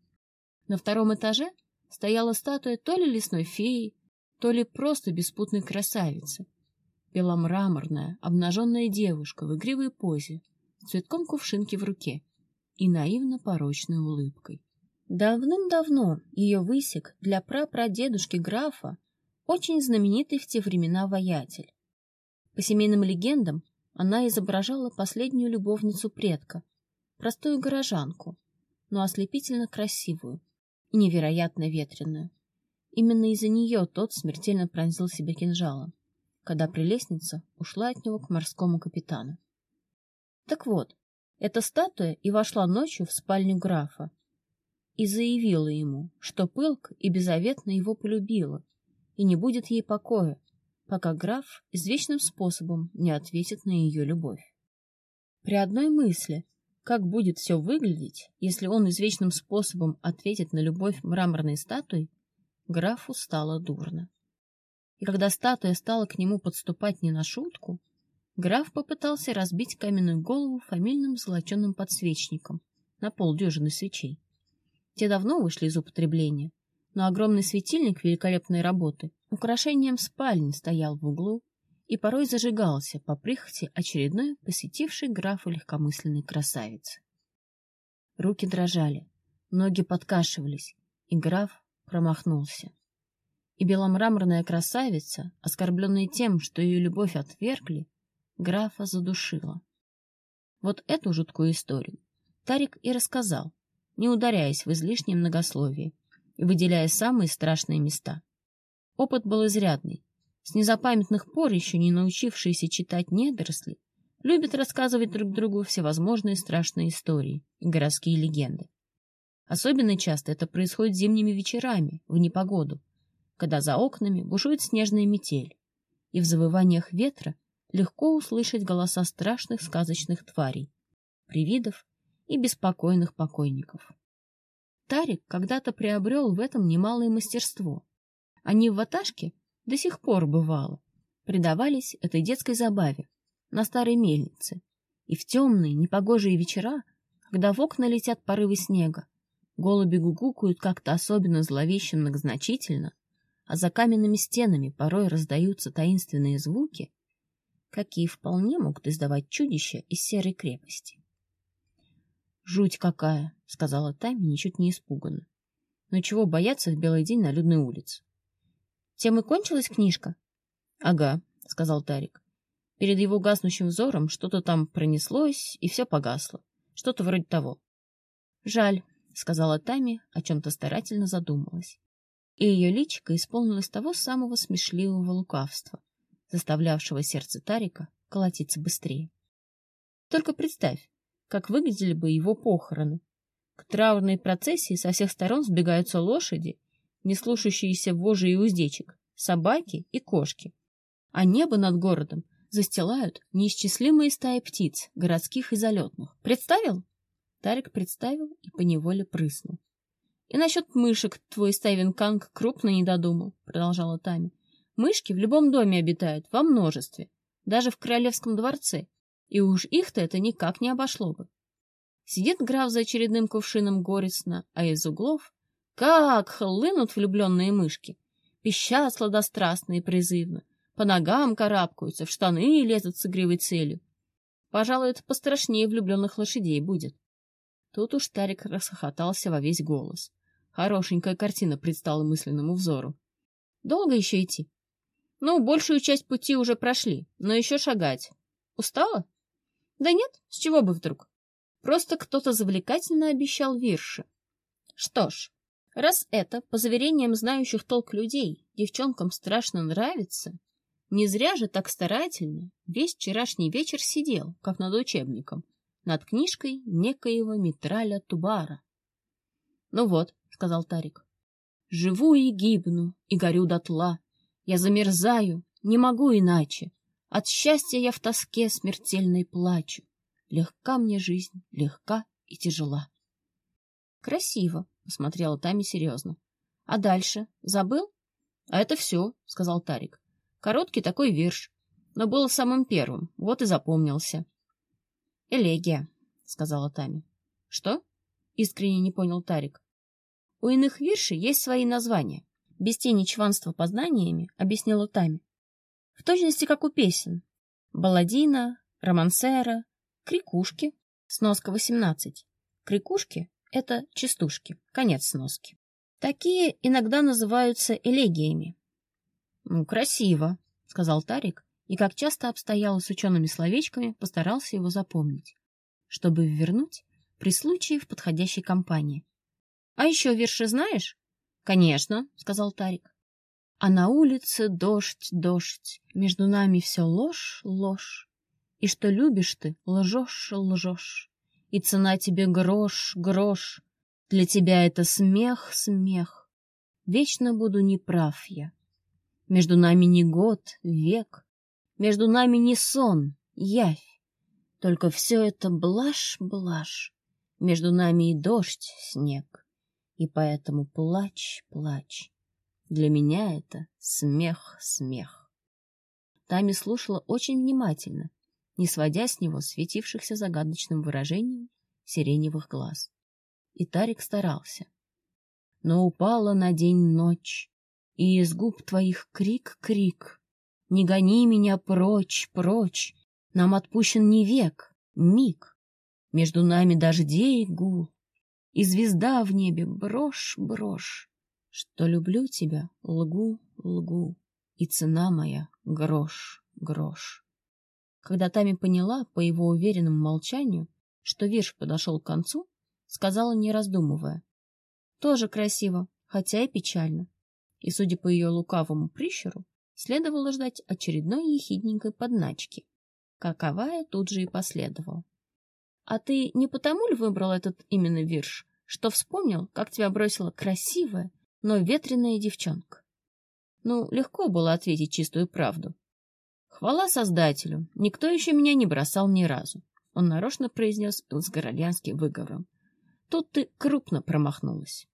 Speaker 1: На втором этаже стояла статуя то ли лесной феи, то ли просто беспутной красавицы, беломраморная, обнаженная девушка в игривой позе, цветком кувшинки в руке и наивно-порочной улыбкой. Давным-давно ее высек для прапрадедушки графа очень знаменитый в те времена воятель. По семейным легендам, она изображала последнюю любовницу предка, простую горожанку, но ослепительно красивую и невероятно ветреную. Именно из-за нее тот смертельно пронзил себя кинжалом когда прелестница ушла от него к морскому капитану. Так вот, эта статуя и вошла ночью в спальню графа и заявила ему, что пылк и беззаветно его полюбила, и не будет ей покоя, пока граф извечным способом не ответит на ее любовь. При одной мысли, как будет все выглядеть, если он извечным способом ответит на любовь мраморной статуи, графу стало дурно. И когда статуя стала к нему подступать не на шутку, граф попытался разбить каменную голову фамильным золоченым подсвечником на полдюжины свечей. Те давно вышли из употребления, но огромный светильник великолепной работы украшением спальни стоял в углу и порой зажигался по прихоти очередной посетившей графа легкомысленной красавицы. Руки дрожали, ноги подкашивались, и граф промахнулся И беломраморная красавица, оскорбленная тем, что ее любовь отвергли, графа задушила. Вот эту жуткую историю Тарик и рассказал, не ударяясь в излишнее многословие выделяя самые страшные места. Опыт был изрядный. С незапамятных пор еще не научившиеся читать недоросли любят рассказывать друг другу всевозможные страшные истории и городские легенды. Особенно часто это происходит зимними вечерами, в непогоду, когда за окнами бушует снежная метель, и в завываниях ветра легко услышать голоса страшных сказочных тварей, привидов и беспокойных покойников. Тарик когда-то приобрел в этом немалое мастерство. Они в ваташке до сих пор бывало, предавались этой детской забаве на старой мельнице, и в темные, непогожие вечера, когда в окна летят порывы снега, голуби гугукают как-то особенно зловеще многозначительно, а за каменными стенами порой раздаются таинственные звуки, какие вполне могут издавать чудища из серой крепости. «Жуть какая!» — сказала Тами, ничуть не испуганно. «Но чего бояться в белый день на людной улице?» «Тем и кончилась книжка?» «Ага», — сказал Тарик. Перед его гаснущим взором что-то там пронеслось, и все погасло. Что-то вроде того. «Жаль», — сказала Тами, о чем-то старательно задумалась. И ее личико исполнилось того самого смешливого лукавства, заставлявшего сердце Тарика колотиться быстрее. Только представь, как выглядели бы его похороны. К траурной процессии со всех сторон сбегаются лошади, не слушающиеся вожжи и уздечек, собаки и кошки. А небо над городом застилают неисчислимые стаи птиц, городских и залетных. Представил? Тарик представил и поневоле прыснул. — И насчет мышек твой Стайвен Канг крупно не додумал, — продолжала Тами. — Мышки в любом доме обитают, во множестве, даже в королевском дворце, и уж их-то это никак не обошло бы. Сидит граф за очередным кувшином горестно, а из углов как хлынут влюбленные мышки, пищат сладострастно и призывно, по ногам карабкаются, в штаны лезут с игривой целью. Пожалуй, это пострашнее влюбленных лошадей будет. Тут уж Тарик расхохотался во весь голос. Хорошенькая картина предстала мысленному взору. Долго еще идти? Ну, большую часть пути уже прошли, но еще шагать. Устала? Да нет, с чего бы вдруг? Просто кто-то завлекательно обещал вирши. Что ж, раз это, по заверениям знающих толк людей, девчонкам страшно нравится, не зря же так старательно весь вчерашний вечер сидел, как над учебником, над книжкой некоего Митраля Тубара. — Ну вот, — сказал Тарик, — живу и гибну, и горю дотла. Я замерзаю, не могу иначе. От счастья я в тоске смертельной плачу. Легка мне жизнь, легка и тяжела. — Красиво, — посмотрела Тами серьезно. — А дальше? Забыл? — А это все, — сказал Тарик. — Короткий такой вирш, но был самым первым, вот и запомнился. — Элегия, — сказала Тами. — Что? — искренне не понял Тарик. — У иных виршей есть свои названия. Без тени чванства познаниями объяснила Тами. В точности, как у песен. Балладина, романсера, крикушки, сноска 18. Крикушки — это частушки, конец сноски. Такие иногда называются элегиями. — Ну, красиво, — сказал Тарик, и, как часто обстояло с учеными словечками, постарался его запомнить, чтобы вернуть при случае в подходящей компании. — А еще верши знаешь? — Конечно, — сказал Тарик. А на улице дождь, дождь, между нами все ложь, ложь. И что любишь ты, лжешь, лжешь. И цена тебе грош, грош. Для тебя это смех, смех. Вечно буду неправ я. Между нами не год, век. Между нами не сон, явь. Только все это блажь, блажь. Между нами и дождь, снег. И поэтому плачь, плачь. Для меня это смех-смех. Тами слушала очень внимательно, не сводя с него светившихся загадочным выражением сиреневых глаз. И Тарик старался. Но упала на день ночь, и из губ твоих крик-крик. Не гони меня прочь, прочь, нам отпущен не век, миг. Между нами дождей гул, и звезда в небе брошь, брошь. Что люблю тебя, лгу, лгу, и цена моя — грош, грош. Когда Тами поняла по его уверенному молчанию, что вирш подошел к концу, сказала, не раздумывая. Тоже красиво, хотя и печально. И, судя по ее лукавому прищуру, следовало ждать очередной ехидненькой подначки. Каковая тут же и последовала. А ты не потому ли выбрал этот именно вирш, что вспомнил, как тебя бросила красивая, но ветреная девчонка? Ну, легко было ответить чистую правду. Хвала Создателю, никто еще меня не бросал ни разу. Он нарочно произнес с горолянским выговором. Тут ты крупно промахнулась.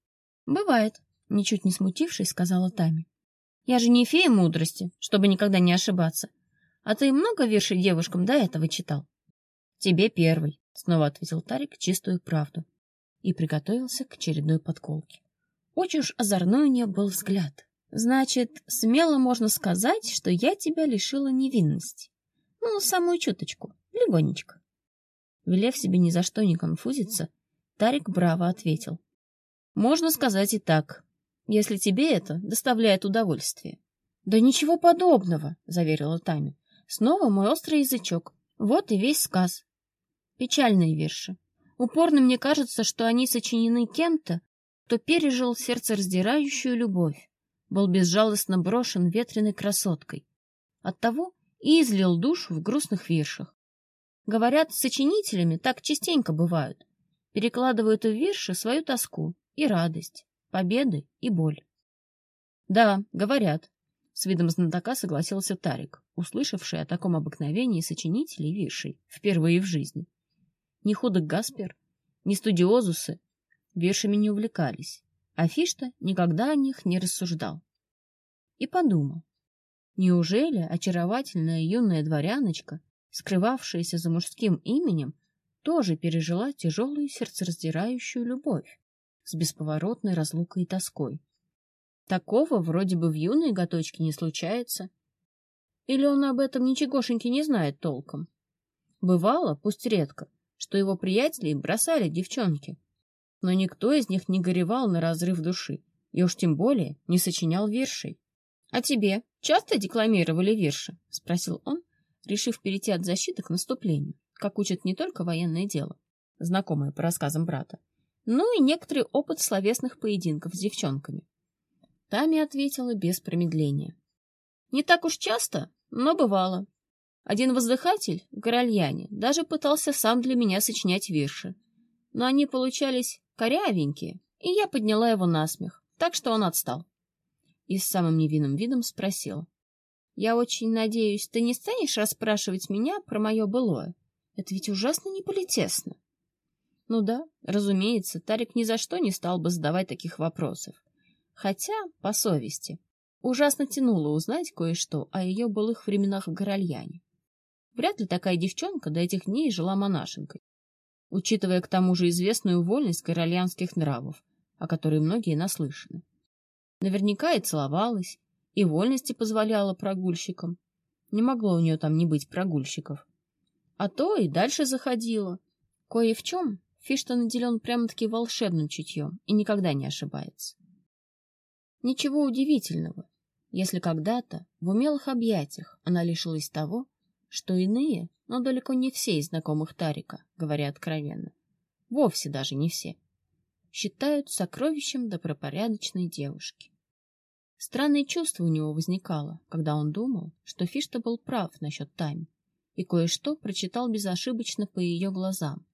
Speaker 1: Бывает, ничуть не смутившись, сказала Тами. Я же не фея мудрости, чтобы никогда не ошибаться. А ты много вершей девушкам до этого читал? Тебе первый, снова ответил Тарик чистую правду и приготовился к очередной подколке. Очень уж озорной у нее был взгляд. Значит, смело можно сказать, что я тебя лишила невинности. Ну, самую чуточку, легонечко. Велев себе ни за что не конфузиться, Тарик браво ответил. Можно сказать и так, если тебе это доставляет удовольствие. Да ничего подобного, заверила Тами. Снова мой острый язычок. Вот и весь сказ. Печальные верши. Упорно мне кажется, что они сочинены кем-то, кто пережил сердцераздирающую любовь, был безжалостно брошен ветреной красоткой. Оттого и излил душу в грустных вершах. Говорят, сочинителями так частенько бывают. Перекладывают в вирши свою тоску и радость, победы и боль. Да, говорят, с видом знатока согласился Тарик, услышавший о таком обыкновении сочинителей виршей впервые в жизни. Ни худок Гаспер, ни студиозусы виршами не увлекались, а Фишта никогда о них не рассуждал. И подумал, неужели очаровательная юная дворяночка, скрывавшаяся за мужским именем, тоже пережила тяжелую сердцераздирающую любовь с бесповоротной разлукой и тоской? Такого вроде бы в юной готочке не случается. Или он об этом ничегошеньки не знает толком? Бывало, пусть редко, что его приятелей бросали девчонки. Но никто из них не горевал на разрыв души, и уж тем более не сочинял вершей. — А тебе часто декламировали верши? — спросил он, решив перейти от защиты к наступлению, как учат не только военное дело, знакомое по рассказам брата, но и некоторый опыт словесных поединков с девчонками. Тами ответила без промедления. — Не так уж часто, но бывало. Один воздыхатель Горальяне даже пытался сам для меня сочинять вирши, но они получались корявенькие, и я подняла его на смех, так что он отстал. И с самым невинным видом спросила. — Я очень надеюсь, ты не станешь расспрашивать меня про мое былое? Это ведь ужасно неполитесно. Ну да, разумеется, Тарик ни за что не стал бы задавать таких вопросов. Хотя, по совести, ужасно тянуло узнать кое-что о ее былых временах в Горальяне. Вряд ли такая девчонка до этих дней жила монашенкой, учитывая к тому же известную вольность корольянских нравов, о которой многие наслышаны. Наверняка и целовалась, и вольности позволяла прогульщикам. Не могло у нее там не быть прогульщиков. А то и дальше заходила. Кое в чем Фишта наделен прямо-таки волшебным чутьем и никогда не ошибается. Ничего удивительного, если когда-то в умелых объятиях она лишилась того, что иные, но далеко не все из знакомых Тарика, говоря откровенно, вовсе даже не все, считают сокровищем добропорядочной девушки. Странное чувство у него возникало, когда он думал, что Фишта был прав насчет Тами, и кое-что прочитал безошибочно по ее глазам.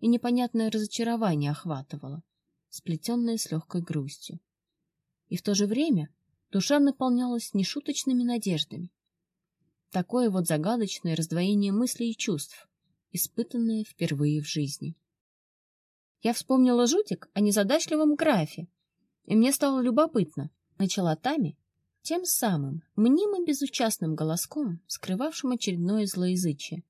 Speaker 1: И непонятное разочарование охватывало, сплетенное с легкой грустью. И в то же время душа наполнялась нешуточными надеждами. Такое вот загадочное раздвоение мыслей и чувств, испытанное впервые в жизни. Я вспомнила жутик о незадачливом графе, и мне стало любопытно, начала Тами тем самым мнимо безучастным голоском, скрывавшим очередное злоязычие.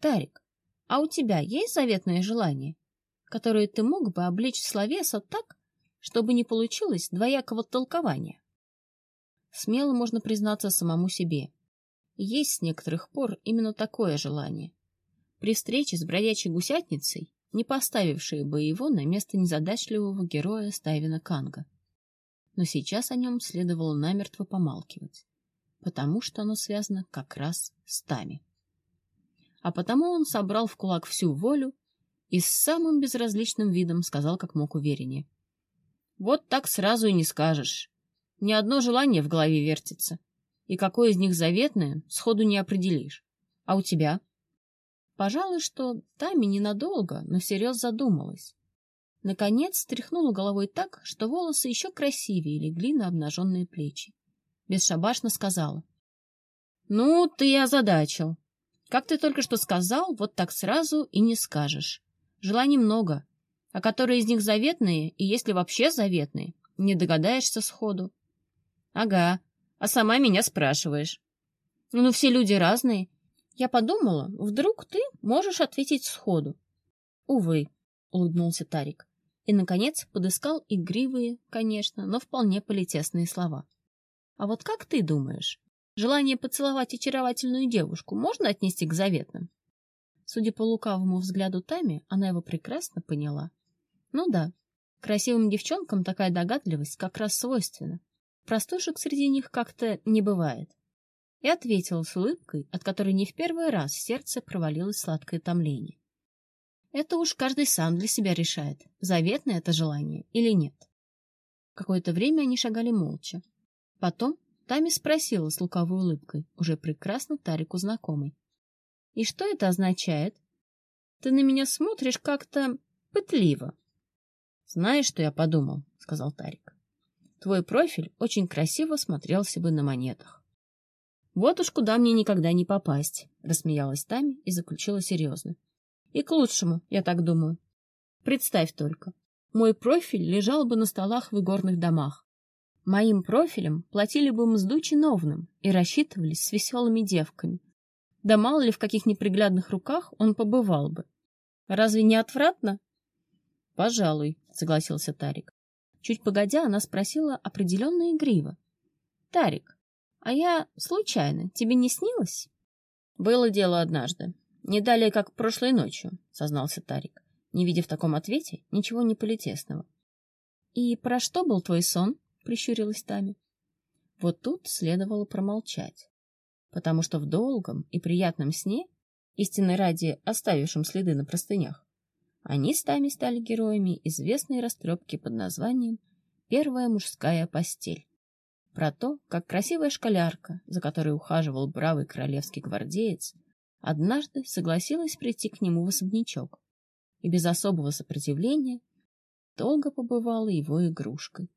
Speaker 1: «Тарик, а у тебя есть заветное желание, которое ты мог бы облечь в словеса так, чтобы не получилось двоякого толкования?» Смело можно признаться самому себе. Есть с некоторых пор именно такое желание. При встрече с бродячей гусятницей, не поставившей бы его на место незадачливого героя Стайвина Канга. но сейчас о нем следовало намертво помалкивать, потому что оно связано как раз с Тами. А потому он собрал в кулак всю волю и с самым безразличным видом сказал как мог увереннее. «Вот так сразу и не скажешь. Ни одно желание в голове вертится, и какое из них заветное, сходу не определишь. А у тебя?» Пожалуй, что Тами ненадолго, но всерьез задумалась. Наконец стряхнула головой так, что волосы еще красивее легли на обнаженные плечи. Бесшабашно сказала. — Ну, ты озадачил. Как ты только что сказал, вот так сразу и не скажешь. Желаний много, а которые из них заветные, и если вообще заветные, не догадаешься сходу. — Ага, а сама меня спрашиваешь. — Ну, все люди разные. Я подумала, вдруг ты можешь ответить сходу. — Увы, — улыбнулся Тарик и, наконец, подыскал игривые, конечно, но вполне политесные слова. «А вот как ты думаешь, желание поцеловать очаровательную девушку можно отнести к заветным?» Судя по лукавому взгляду Тами, она его прекрасно поняла. Ну да, красивым девчонкам такая догадливость как раз свойственна. Простушек среди них как-то не бывает. И ответила с улыбкой, от которой не в первый раз в сердце провалилось сладкое томление. Это уж каждый сам для себя решает, заветное это желание или нет. Какое-то время они шагали молча. Потом Тами спросила с луковой улыбкой, уже прекрасно Тарику знакомой. — И что это означает? Ты на меня смотришь как-то пытливо. — Знаешь, что я подумал? — сказал Тарик. — Твой профиль очень красиво смотрелся бы на монетах. — Вот уж куда мне никогда не попасть, — рассмеялась Тами и заключила серьезно. И к лучшему, я так думаю. Представь только, мой профиль лежал бы на столах в игорных домах. Моим профилем платили бы мзду чиновным и рассчитывались с веселыми девками. Да мало ли в каких неприглядных руках он побывал бы. Разве не отвратно? — Пожалуй, — согласился Тарик. Чуть погодя, она спросила определенно игриво. — Тарик, а я случайно, тебе не снилось? — Было дело однажды. Не далее, как прошлой ночью, сознался Тарик, не видя в таком ответе ничего неполитесного. И про что был твой сон? прищурилась Тами. Вот тут следовало промолчать, потому что в долгом и приятном сне, истинно ради оставившем следы на простынях, они с Тами стали героями известной растрепки под названием «Первая мужская постель». Про то, как красивая школярка, за которой ухаживал бравый королевский гвардеец, однажды согласилась прийти к нему в особнячок и без особого сопротивления долго побывала его игрушкой,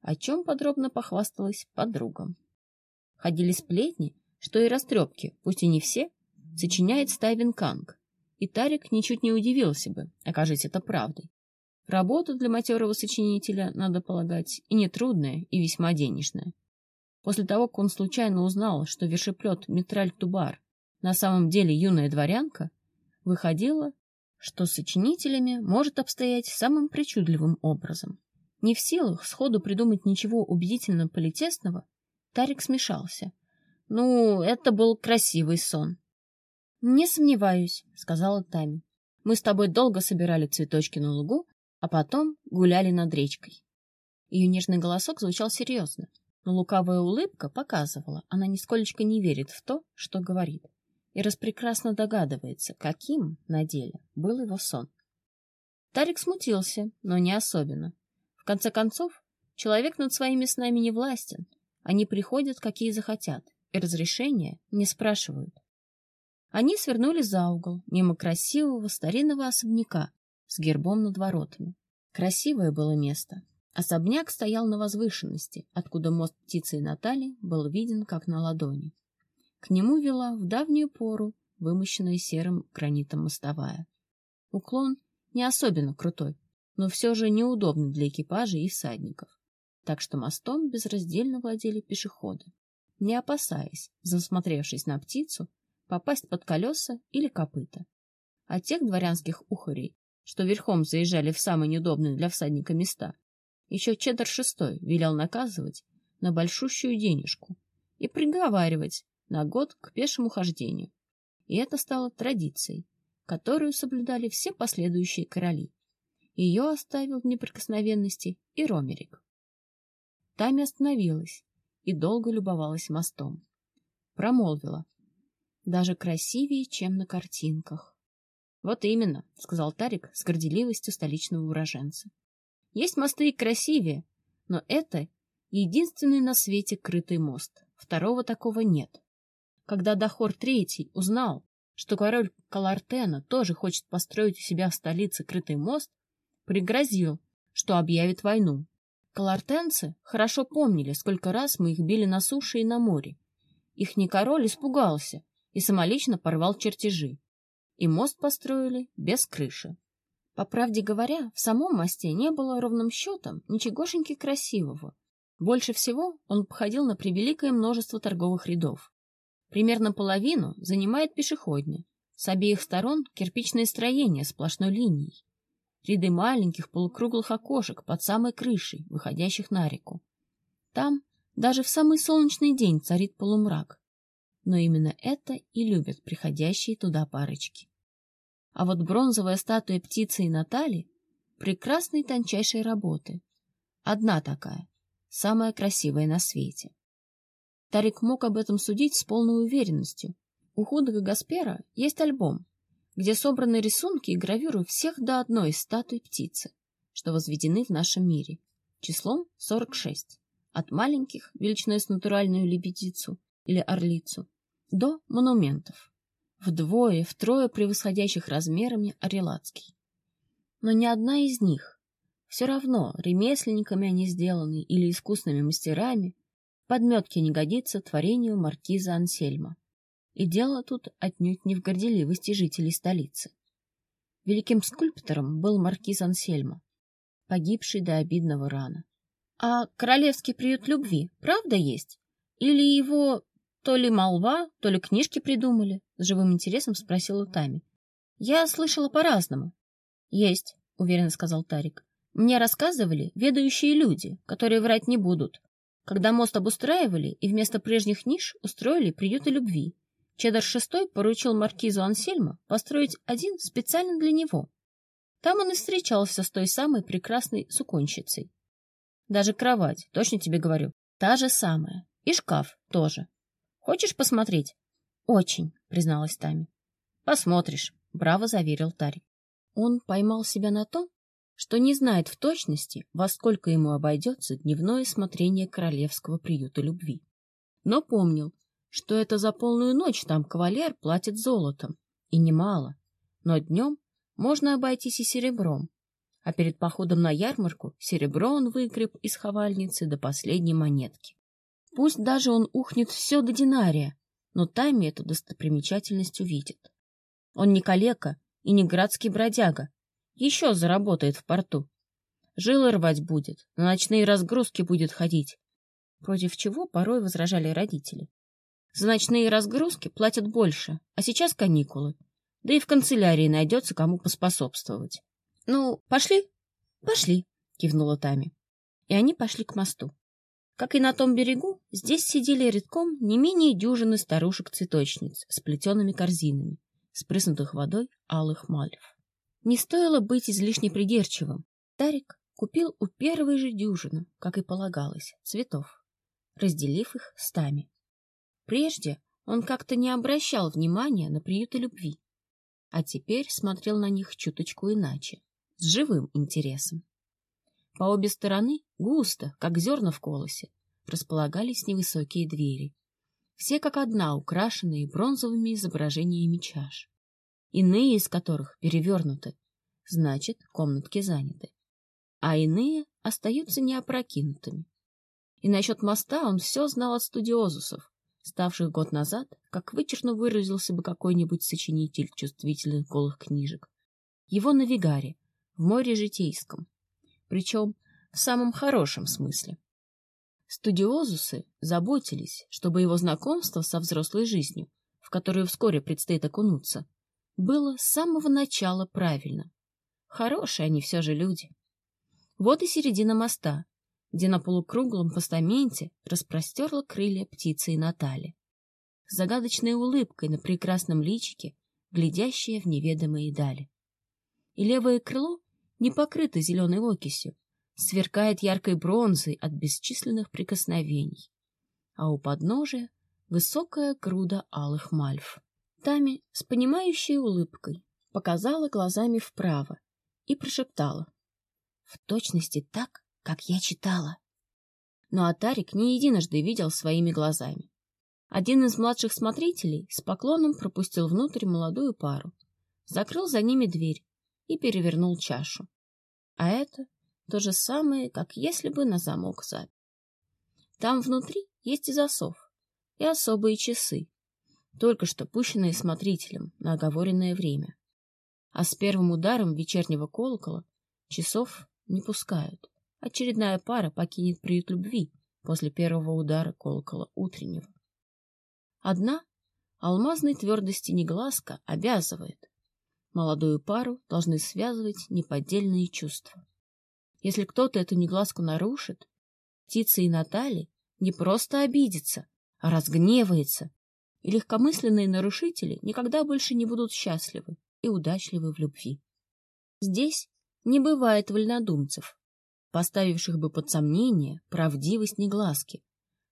Speaker 1: о чем подробно похвасталась подругам. Ходили сплетни, что и растрепки, пусть и не все, сочиняет Стайвен Канг, и Тарик ничуть не удивился бы, окажись это правдой. Работа для матерого сочинителя, надо полагать, и нетрудная, и весьма денежная. После того, как он случайно узнал, что вершеплет Митраль Тубар на самом деле юная дворянка, выходило, что с сочинителями может обстоять самым причудливым образом. Не в силах сходу придумать ничего убедительно политесного, Тарик смешался. Ну, это был красивый сон. — Не сомневаюсь, — сказала Тами. — Мы с тобой долго собирали цветочки на лугу, а потом гуляли над речкой. Ее нежный голосок звучал серьезно, но лукавая улыбка показывала, она нисколечко не верит в то, что говорит и распрекрасно догадывается, каким на деле был его сон. Тарик смутился, но не особенно. В конце концов, человек над своими снами не властен. Они приходят, какие захотят, и разрешения не спрашивают. Они свернули за угол, мимо красивого старинного особняка с гербом над воротами. Красивое было место. Особняк стоял на возвышенности, откуда мост птицы и Натальи был виден как на ладони. К нему вела в давнюю пору вымощенная серым гранитом мостовая. Уклон не особенно крутой, но все же неудобный для экипажей и всадников, так что мостом безраздельно владели пешеходы, не опасаясь, засмотревшись на птицу, попасть под колеса или копыта. А тех дворянских ухарей, что верхом заезжали в самые неудобные для всадника места, еще Чеддер шестой велел наказывать на большущую денежку и приговаривать на год к пешему хождению. И это стало традицией, которую соблюдали все последующие короли. Ее оставил в неприкосновенности и Ромерик. Тами остановилась и долго любовалась мостом. Промолвила. Даже красивее, чем на картинках. — Вот именно, — сказал Тарик с горделивостью столичного уроженца. — Есть мосты и красивее, но это единственный на свете крытый мост. Второго такого нет. Когда Дахор Третий узнал, что король Калартена тоже хочет построить у себя в столице крытый мост, пригрозил, что объявит войну. Калартенцы хорошо помнили, сколько раз мы их били на суше и на море. Ихний король испугался и самолично порвал чертежи. И мост построили без крыши. По правде говоря, в самом мосте не было ровным счетом ничегошеньки красивого. Больше всего он походил на превеликое множество торговых рядов. Примерно половину занимает пешеходня. С обеих сторон кирпичное строение сплошной линией. Ряды маленьких полукруглых окошек под самой крышей, выходящих на реку. Там даже в самый солнечный день царит полумрак. Но именно это и любят приходящие туда парочки. А вот бронзовая статуя птицы и Натали — прекрасной тончайшей работы. Одна такая, самая красивая на свете. Тарик мог об этом судить с полной уверенностью. У Худага Гаспера есть альбом, где собраны рисунки и гравюры всех до одной из статуй птицы, что возведены в нашем мире, числом 46, от маленьких, величиной с натуральную лебедицу или орлицу, до монументов, вдвое, втрое превосходящих размерами Орелацкий. Но ни одна из них, все равно ремесленниками они сделаны или искусными мастерами, подметке не годится творению маркиза Ансельма. И дело тут отнюдь не в горделивости жителей столицы. Великим скульптором был маркиз Ансельма, погибший до обидного рана. А королевский приют любви правда есть? Или его то ли молва, то ли книжки придумали? С живым интересом спросила Тами. Я слышала по-разному. Есть, уверенно сказал Тарик. Мне рассказывали ведающие люди, которые врать не будут когда мост обустраивали и вместо прежних ниш устроили приюты любви. Чеддер VI поручил маркизу Ансельма построить один специально для него. Там он и встречался с той самой прекрасной суконщицей. Даже кровать, точно тебе говорю, та же самая. И шкаф тоже. Хочешь посмотреть? Очень, призналась Тами. Посмотришь, браво заверил Тарик. Он поймал себя на том, что не знает в точности, во сколько ему обойдется дневное смотрение королевского приюта любви. Но помнил, что это за полную ночь там кавалер платит золотом, и немало, но днем можно обойтись и серебром, а перед походом на ярмарку серебро он выгреб из ховальницы до последней монетки. Пусть даже он ухнет все до динария, но Тайми эту достопримечательность увидит. Он не калека и не градский бродяга, еще заработает в порту. Жилы рвать будет, на ночные разгрузки будет ходить. Против чего порой возражали родители. За ночные разгрузки платят больше, а сейчас каникулы. Да и в канцелярии найдется кому поспособствовать. — Ну, пошли? — Пошли, — кивнула Тами. И они пошли к мосту. Как и на том берегу, здесь сидели редком не менее дюжины старушек-цветочниц с плетеными корзинами, спрыснутых водой алых мальв. Не стоило быть излишне придирчивым. Тарик купил у первой же дюжины, как и полагалось, цветов, разделив их стами. Прежде он как-то не обращал внимания на приюты любви, а теперь смотрел на них чуточку иначе, с живым интересом. По обе стороны, густо, как зерна в колосе, располагались невысокие двери, все как одна украшенные бронзовыми изображениями чаш иные из которых перевернуты, значит, комнатки заняты, а иные остаются неопрокинутыми. И насчет моста он все знал от студиозусов, ставших год назад, как вычерно выразился бы какой-нибудь сочинитель чувствительных голых книжек. Его на Вигаре, в море житейском, причем в самом хорошем смысле. Студиозусы заботились, чтобы его знакомство со взрослой жизнью, в которую вскоре предстоит окунуться, было с самого начала правильно. Хорошие они все же люди. Вот и середина моста, где на полукруглом постаменте распростерла крылья птицы и Натали. Загадочной улыбкой на прекрасном личике, глядящая в неведомые дали. И левое крыло не покрыто зеленой окисью, сверкает яркой бронзой от бесчисленных прикосновений, а у подножия высокая груда алых мальв. Тами с понимающей улыбкой показала глазами вправо и прошептала. В точности так, как я читала. Но Атарик не единожды видел своими глазами. Один из младших смотрителей с поклоном пропустил внутрь молодую пару, закрыл за ними дверь и перевернул чашу. А это то же самое, как если бы на замок запер. Там внутри есть и засов, и особые часы, только что пущенные смотрителем на оговоренное время. А с первым ударом вечернего колокола часов не пускают. Очередная пара покинет приют любви после первого удара колокола утреннего. Одна алмазной твердости негласка обязывает. Молодую пару должны связывать неподдельные чувства. Если кто-то эту негласку нарушит, птица и Натали не просто обидится, а разгневается, и легкомысленные нарушители никогда больше не будут счастливы и удачливы в любви. Здесь не бывает вольнодумцев, поставивших бы под сомнение правдивость негласки,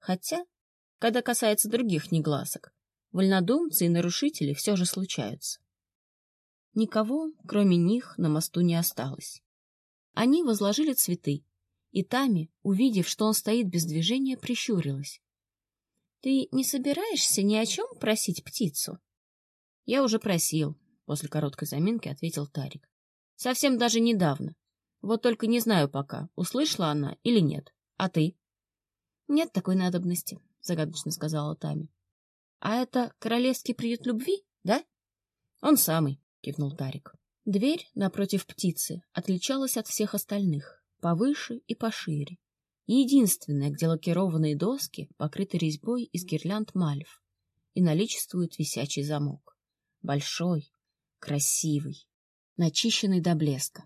Speaker 1: хотя когда касается других негласок, вольнодумцы и нарушители все же случаются. Никого, кроме них, на мосту не осталось. Они возложили цветы, и Тами, увидев, что он стоит без движения, прищурилась. — Ты не собираешься ни о чем просить птицу? — Я уже просил, — после короткой заминки ответил Тарик. — Совсем даже недавно. Вот только не знаю пока, услышала она или нет. А ты? — Нет такой надобности, — загадочно сказала Тами. — А это королевский приют любви, да? — Он самый, — кивнул Тарик. Дверь напротив птицы отличалась от всех остальных, повыше и пошире. Единственная, где лакированные доски покрыты резьбой из гирлянд мальв и наличествует висячий замок. Большой, красивый, начищенный до блеска.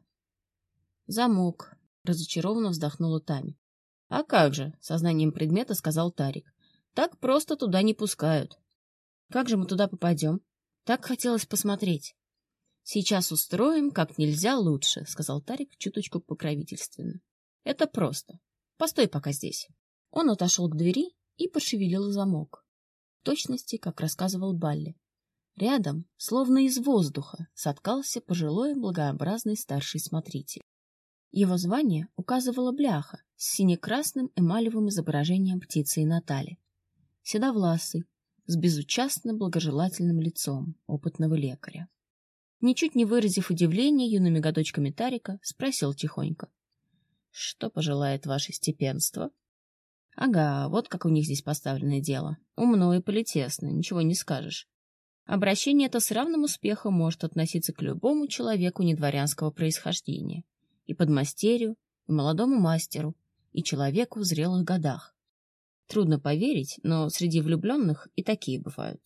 Speaker 1: Замок, разочарованно вздохнула Тами. — А как же, — сознанием предмета сказал Тарик. Так просто туда не пускают. Как же мы туда попадем? Так хотелось посмотреть. Сейчас устроим как нельзя лучше, сказал Тарик чуточку покровительственно. Это просто. Постой пока здесь. Он отошел к двери и пошевелил замок. В точности, как рассказывал Балли. Рядом, словно из воздуха, соткался пожилой благообразный старший смотритель. Его звание указывала бляха с сине-красным эмалевым изображением птицы и Натали седовласый, с безучастно благожелательным лицом опытного лекаря. Ничуть не выразив удивления юными годочками Тарика, спросил тихонько. — Что пожелает ваше степенство? — Ага, вот как у них здесь поставленное дело. Умно и политесно, ничего не скажешь. Обращение это с равным успехом может относиться к любому человеку недворянского происхождения. И подмастерью, и молодому мастеру, и человеку в зрелых годах. Трудно поверить, но среди влюбленных и такие бывают.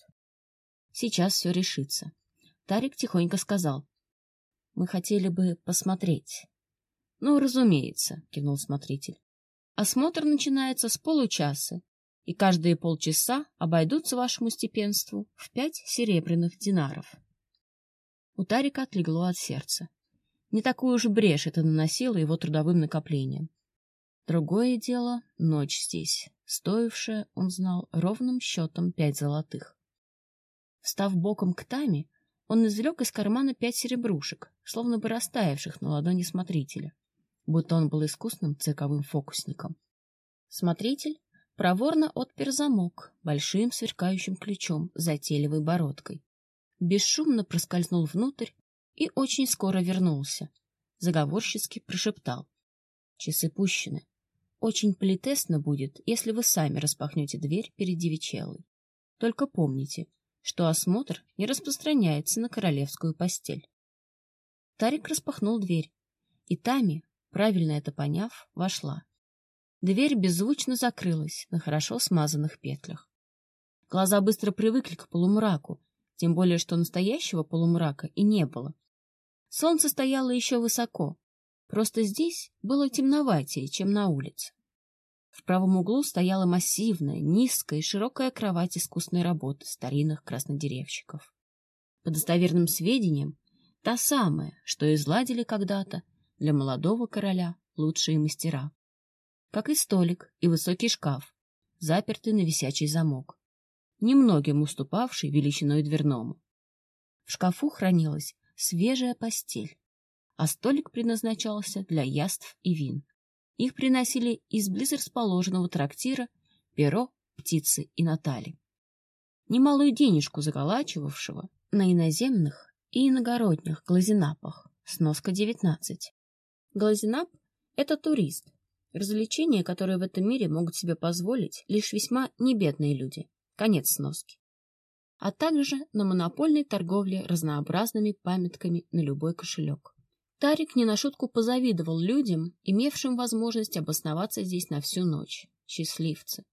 Speaker 1: Сейчас все решится. Тарик тихонько сказал. Мы хотели бы посмотреть. Ну, разумеется, кивнул смотритель. Осмотр начинается с получаса, и каждые полчаса обойдутся вашему степенству в пять серебряных динаров. У Тарика отлегло от сердца. Не такую уж брешь это наносило его трудовым накоплением. Другое дело — ночь здесь, стоившая, он знал, ровным счетом пять золотых. Встав боком к Таме, он извлек из кармана пять серебрушек, словно бы растаявших на ладони смотрителя, будто он был искусным цирковым фокусником. Смотритель проворно отпер замок большим сверкающим ключом затейливой бородкой, бесшумно проскользнул внутрь и очень скоро вернулся. Заговорщицки прошептал. Часы пущены. Очень политесно будет, если вы сами распахнете дверь перед девичелой. Только помните, что осмотр не распространяется на королевскую постель. Тарик распахнул дверь, и Тами, правильно это поняв, вошла. Дверь беззвучно закрылась на хорошо смазанных петлях. Глаза быстро привыкли к полумраку, тем более что настоящего полумрака и не было. Солнце стояло еще высоко, Просто здесь было темноватее, чем на улице. В правом углу стояла массивная, низкая и широкая кровать искусной работы старинных краснодеревщиков. По достоверным сведениям, та самая, что изладили когда-то для молодого короля лучшие мастера. Как и столик и высокий шкаф, запертый на висячий замок, немногим уступавший величиной дверному. В шкафу хранилась свежая постель, а столик предназначался для яств и вин. Их приносили из близ расположенного трактира перо, птицы и Натали. Немалую денежку заколачивавшего на иноземных и иногородних глазинапах, сноска 19. Глазинап — это турист, развлечение, которое в этом мире могут себе позволить лишь весьма небедные люди. Конец сноски. А также на монопольной торговле разнообразными памятками на любой кошелек. Тарик не на шутку позавидовал людям, имевшим возможность обосноваться здесь на всю ночь. Счастливцы.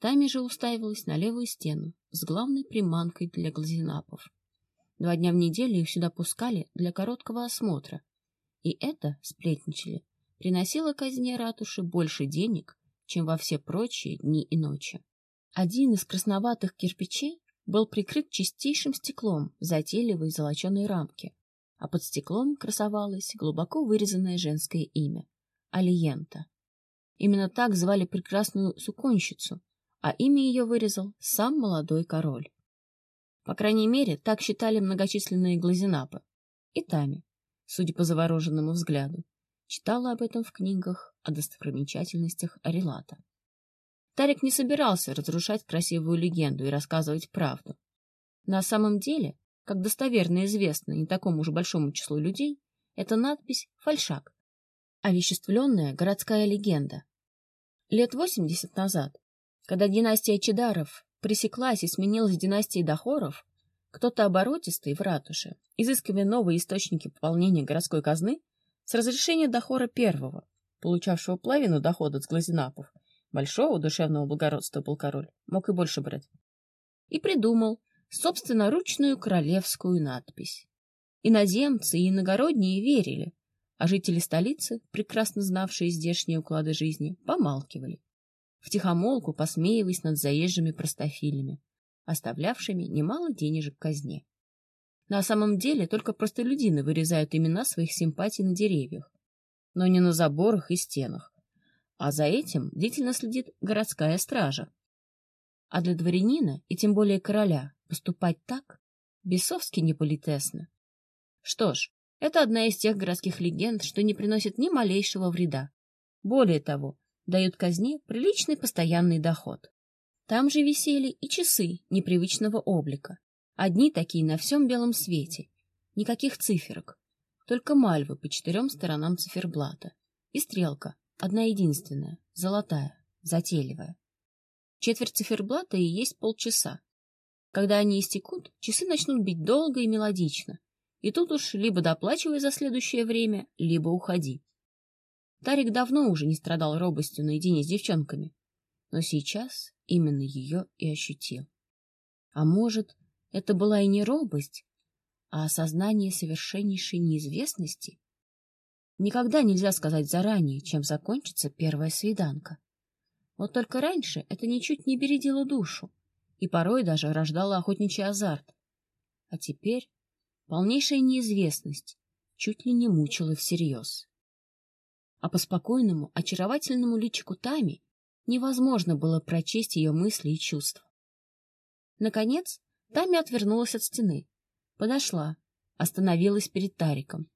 Speaker 1: Тами же уставилась на левую стену с главной приманкой для глазинапов. Два дня в неделю их сюда пускали для короткого осмотра. И это, сплетничали, приносило казне ратуши больше денег, чем во все прочие дни и ночи. Один из красноватых кирпичей был прикрыт чистейшим стеклом в затейливой золоченой рамке, а под стеклом красовалось глубоко вырезанное женское имя — Алиента. Именно так звали прекрасную суконщицу, а имя ее вырезал сам молодой король. По крайней мере, так считали многочисленные глазинапы. И Тами, судя по завороженному взгляду, читала об этом в книгах о достопримечательностях Арилата. Тарик не собирался разрушать красивую легенду и рассказывать правду. На самом деле, как достоверно известно не такому уж большому числу людей, эта надпись — фальшак, овеществленная городская легенда. Лет восемьдесят назад, когда династия Чедаров пресеклась и сменилась династией Дахоров, кто-то оборотистый в ратуше, изыскивая новые источники пополнения городской казны, с разрешения Дахора первого, получавшего половину дохода с глазинапов, большого душевного благородства был король, мог и больше брать, и придумал собственноручную королевскую надпись. Иноземцы и иногородние верили, а жители столицы, прекрасно знавшие здешние уклады жизни, помалкивали, втихомолку посмеиваясь над заезжими простофилями, оставлявшими немало денежек казне. На самом деле только простолюдины вырезают имена своих симпатий на деревьях, но не на заборах и стенах, а за этим длительно следит городская стража. А для дворянина, и тем более короля, поступать так бесовски неполитесно. Что ж, это одна из тех городских легенд, что не приносит ни малейшего вреда. Более того, дают казне приличный постоянный доход. Там же висели и часы непривычного облика, Одни такие на всем белом свете. Никаких циферок. Только мальвы по четырем сторонам циферблата. И стрелка, одна единственная, золотая, затейливая. Четверть циферблата и есть полчаса. Когда они истекут, часы начнут бить долго и мелодично. И тут уж либо доплачивай за следующее время, либо уходи. Тарик давно уже не страдал робостью наедине с девчонками, но сейчас именно ее и ощутил. А может, это была и не робость, а осознание совершеннейшей неизвестности. Никогда нельзя сказать заранее, чем закончится первая свиданка. Вот только раньше это ничуть не бередило душу и порой даже рождало охотничий азарт. А теперь полнейшая неизвестность чуть ли не мучила всерьез. А по спокойному, очаровательному личику Тами невозможно было прочесть ее мысли и чувства. Наконец, Тами отвернулась от стены, подошла, остановилась перед Тариком.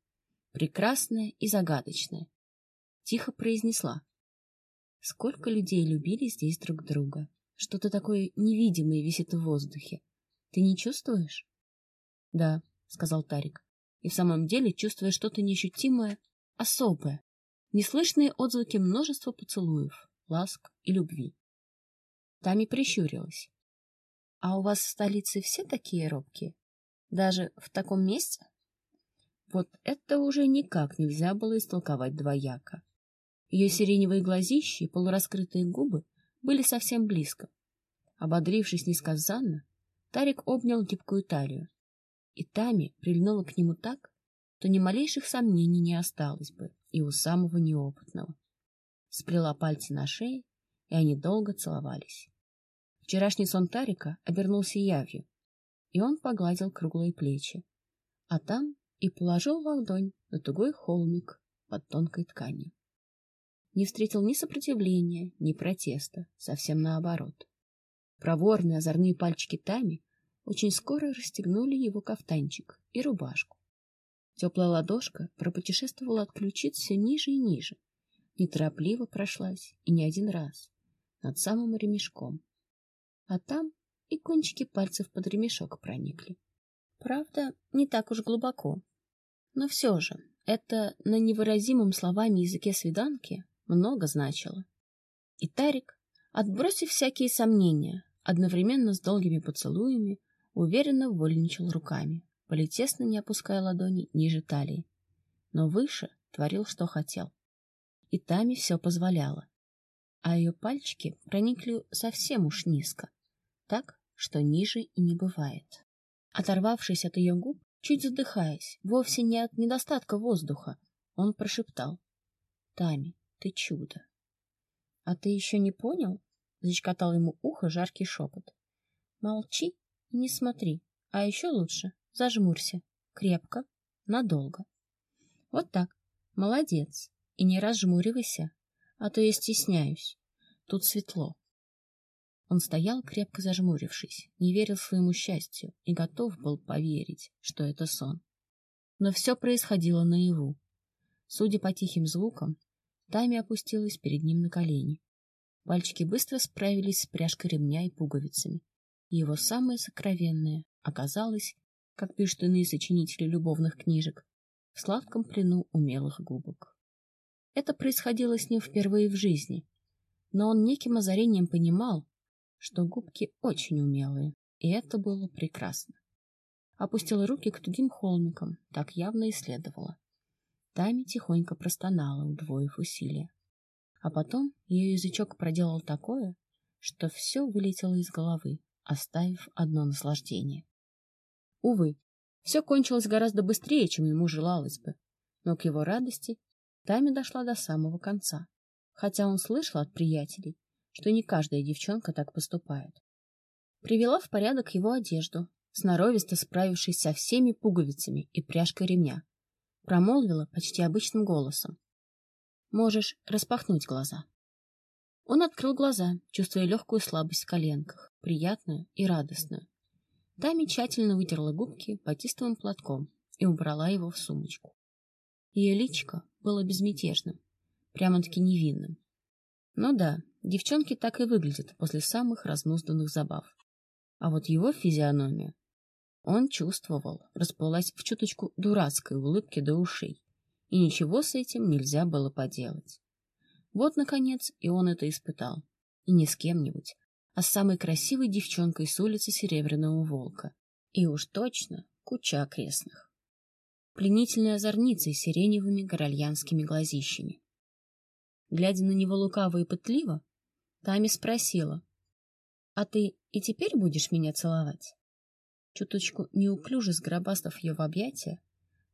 Speaker 1: Прекрасная и загадочная. Тихо произнесла. Сколько людей любили здесь друг друга. Что-то такое невидимое висит в воздухе. Ты не чувствуешь? — Да, — сказал Тарик. И в самом деле чувствуя что-то неощутимое, особое, неслышные отзвуки множества поцелуев, ласк и любви. Тами прищурилась. А у вас в столице все такие робкие? Даже в таком месте? Вот это уже никак нельзя было истолковать двояко. Ее сиреневые глазищи и полураскрытые губы были совсем близко. Ободрившись несказанно, Тарик обнял гибкую талию, и Тами прильнула к нему так, что ни малейших сомнений не осталось бы и у самого неопытного. Сплела пальцы на шее, и они долго целовались. Вчерашний сон Тарика обернулся явью, и он погладил круглые плечи, а там и положил ладонь на тугой холмик под тонкой тканью. Не встретил ни сопротивления, ни протеста, совсем наоборот. Проворные озорные пальчики Тами очень скоро расстегнули его кафтанчик и рубашку. Теплая ладошка пропутешествовала от ключиц все ниже и ниже, неторопливо прошлась и не один раз, над самым ремешком. А там и кончики пальцев под ремешок проникли. Правда, не так уж глубоко. Но все же, это на невыразимом словами языке свиданки много значило. И Тарик, отбросив всякие сомнения, одновременно с долгими поцелуями, уверенно вольничал руками, полетесно не опуская ладони ниже талии. Но выше творил, что хотел. И Тами все позволяла. А ее пальчики проникли совсем уж низко, так, что ниже и не бывает. Оторвавшись от ее губ, чуть задыхаясь, вовсе не от недостатка воздуха, он прошептал. — Тами, ты чудо. — А ты еще не понял? — зачкотал ему ухо жаркий шепот. — Молчи и не смотри, а еще лучше зажмурься, крепко, надолго. Вот так, молодец, и не разжмуривайся, а то я стесняюсь. Тут светло. Он стоял, крепко зажмурившись, не верил своему счастью и готов был поверить, что это сон. Но все происходило наяву. Судя по тихим звукам, Тами опустилась перед ним на колени. Пальчики быстро справились с пряжкой ремня и пуговицами. И его самое сокровенное оказалось, как пишут иные сочинители любовных книжек, в сладком плену умелых губок. Это происходило с ним впервые в жизни, но он неким озарением понимал, что губки очень умелые, и это было прекрасно. Опустила руки к тугим холмикам, так явно и следовало. Тами тихонько простонала, удвоив усилия. А потом ее язычок проделал такое, что все вылетело из головы, оставив одно наслаждение. Увы, все кончилось гораздо быстрее, чем ему желалось бы, но к его радости Тами дошла до самого конца, хотя он слышал от приятелей, что не каждая девчонка так поступает. Привела в порядок его одежду, сноровисто справившись со всеми пуговицами и пряжкой ремня. Промолвила почти обычным голосом. «Можешь распахнуть глаза». Он открыл глаза, чувствуя легкую слабость в коленках, приятную и радостную. Тами тщательно вытерла губки батистовым платком и убрала его в сумочку. Ее личико было безмятежным, прямо-таки невинным. Ну да, Девчонки так и выглядят после самых разнузданных забав. А вот его физиономия он чувствовал, расплылась в чуточку дурацкой улыбке до ушей, и ничего с этим нельзя было поделать. Вот, наконец, и он это испытал. И не с кем-нибудь, а с самой красивой девчонкой с улицы Серебряного Волка. И уж точно куча окрестных. Пленительной озорницей с сиреневыми горальянскими глазищами. Глядя на него лукаво и пытливо, Тами спросила. — А ты и теперь будешь меня целовать? Чуточку неуклюже сгробастав ее в объятия,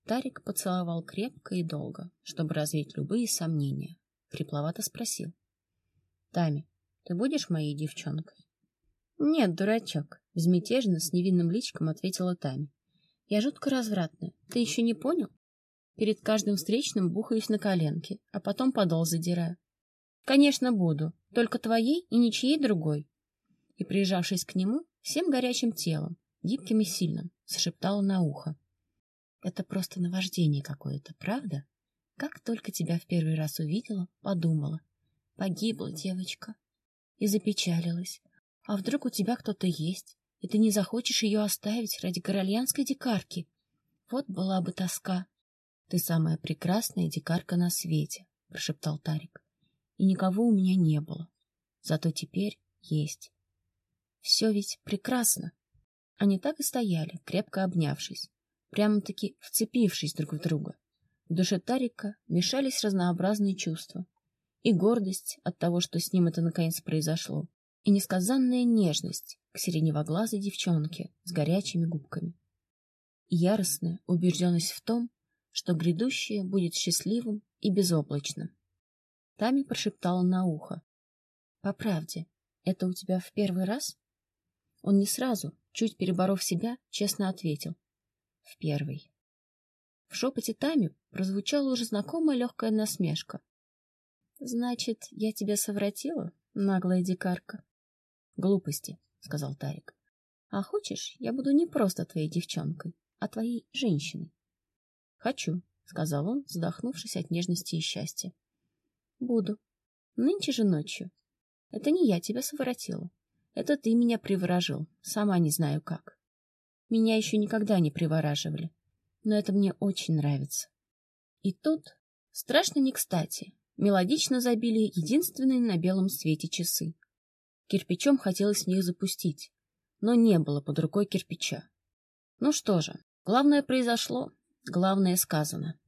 Speaker 1: Тарик поцеловал крепко и долго, чтобы развеять любые сомнения. Припловато спросил. — Тами, ты будешь моей девчонкой? — Нет, дурачок, — безмятежно, с невинным личиком ответила Тами. — Я жутко развратная. Ты еще не понял? Перед каждым встречным бухаюсь на коленки, а потом подол задираю. — Конечно, буду, только твоей и ничьей другой. И, прижавшись к нему, всем горячим телом, гибким и сильным, зашептала на ухо. Это просто наваждение какое-то, правда? Как только тебя в первый раз увидела, подумала. Погибла девочка. И запечалилась. А вдруг у тебя кто-то есть, и ты не захочешь ее оставить ради корольянской дикарки? Вот была бы тоска. Ты самая прекрасная дикарка на свете, прошептал Тарик и никого у меня не было. Зато теперь есть. Все ведь прекрасно. Они так и стояли, крепко обнявшись, прямо-таки вцепившись друг в друга. В душе Тарика мешались разнообразные чувства. И гордость от того, что с ним это наконец произошло, и несказанная нежность к сиреневоглазой девчонке с горячими губками. И яростная убежденность в том, что грядущее будет счастливым и безоблачным. Тами прошептала на ухо. — По правде, это у тебя в первый раз? Он не сразу, чуть переборов себя, честно ответил. — В первый. В шепоте Тами прозвучала уже знакомая легкая насмешка. Значит, я тебя совратила, наглая дикарка? Глупости, сказал Тарик. А хочешь, я буду не просто твоей девчонкой, а твоей женщиной? Хочу, сказал он, вздохнувшись от нежности и счастья. Буду. Нынче же ночью. Это не я тебя совратила. Это ты меня приворожил, сама не знаю как. Меня еще никогда не привораживали, но это мне очень нравится. И тут, страшно не кстати, мелодично забили единственные на белом свете часы. Кирпичом хотелось в них запустить, но не было под рукой кирпича. Ну что же, главное произошло, главное сказано.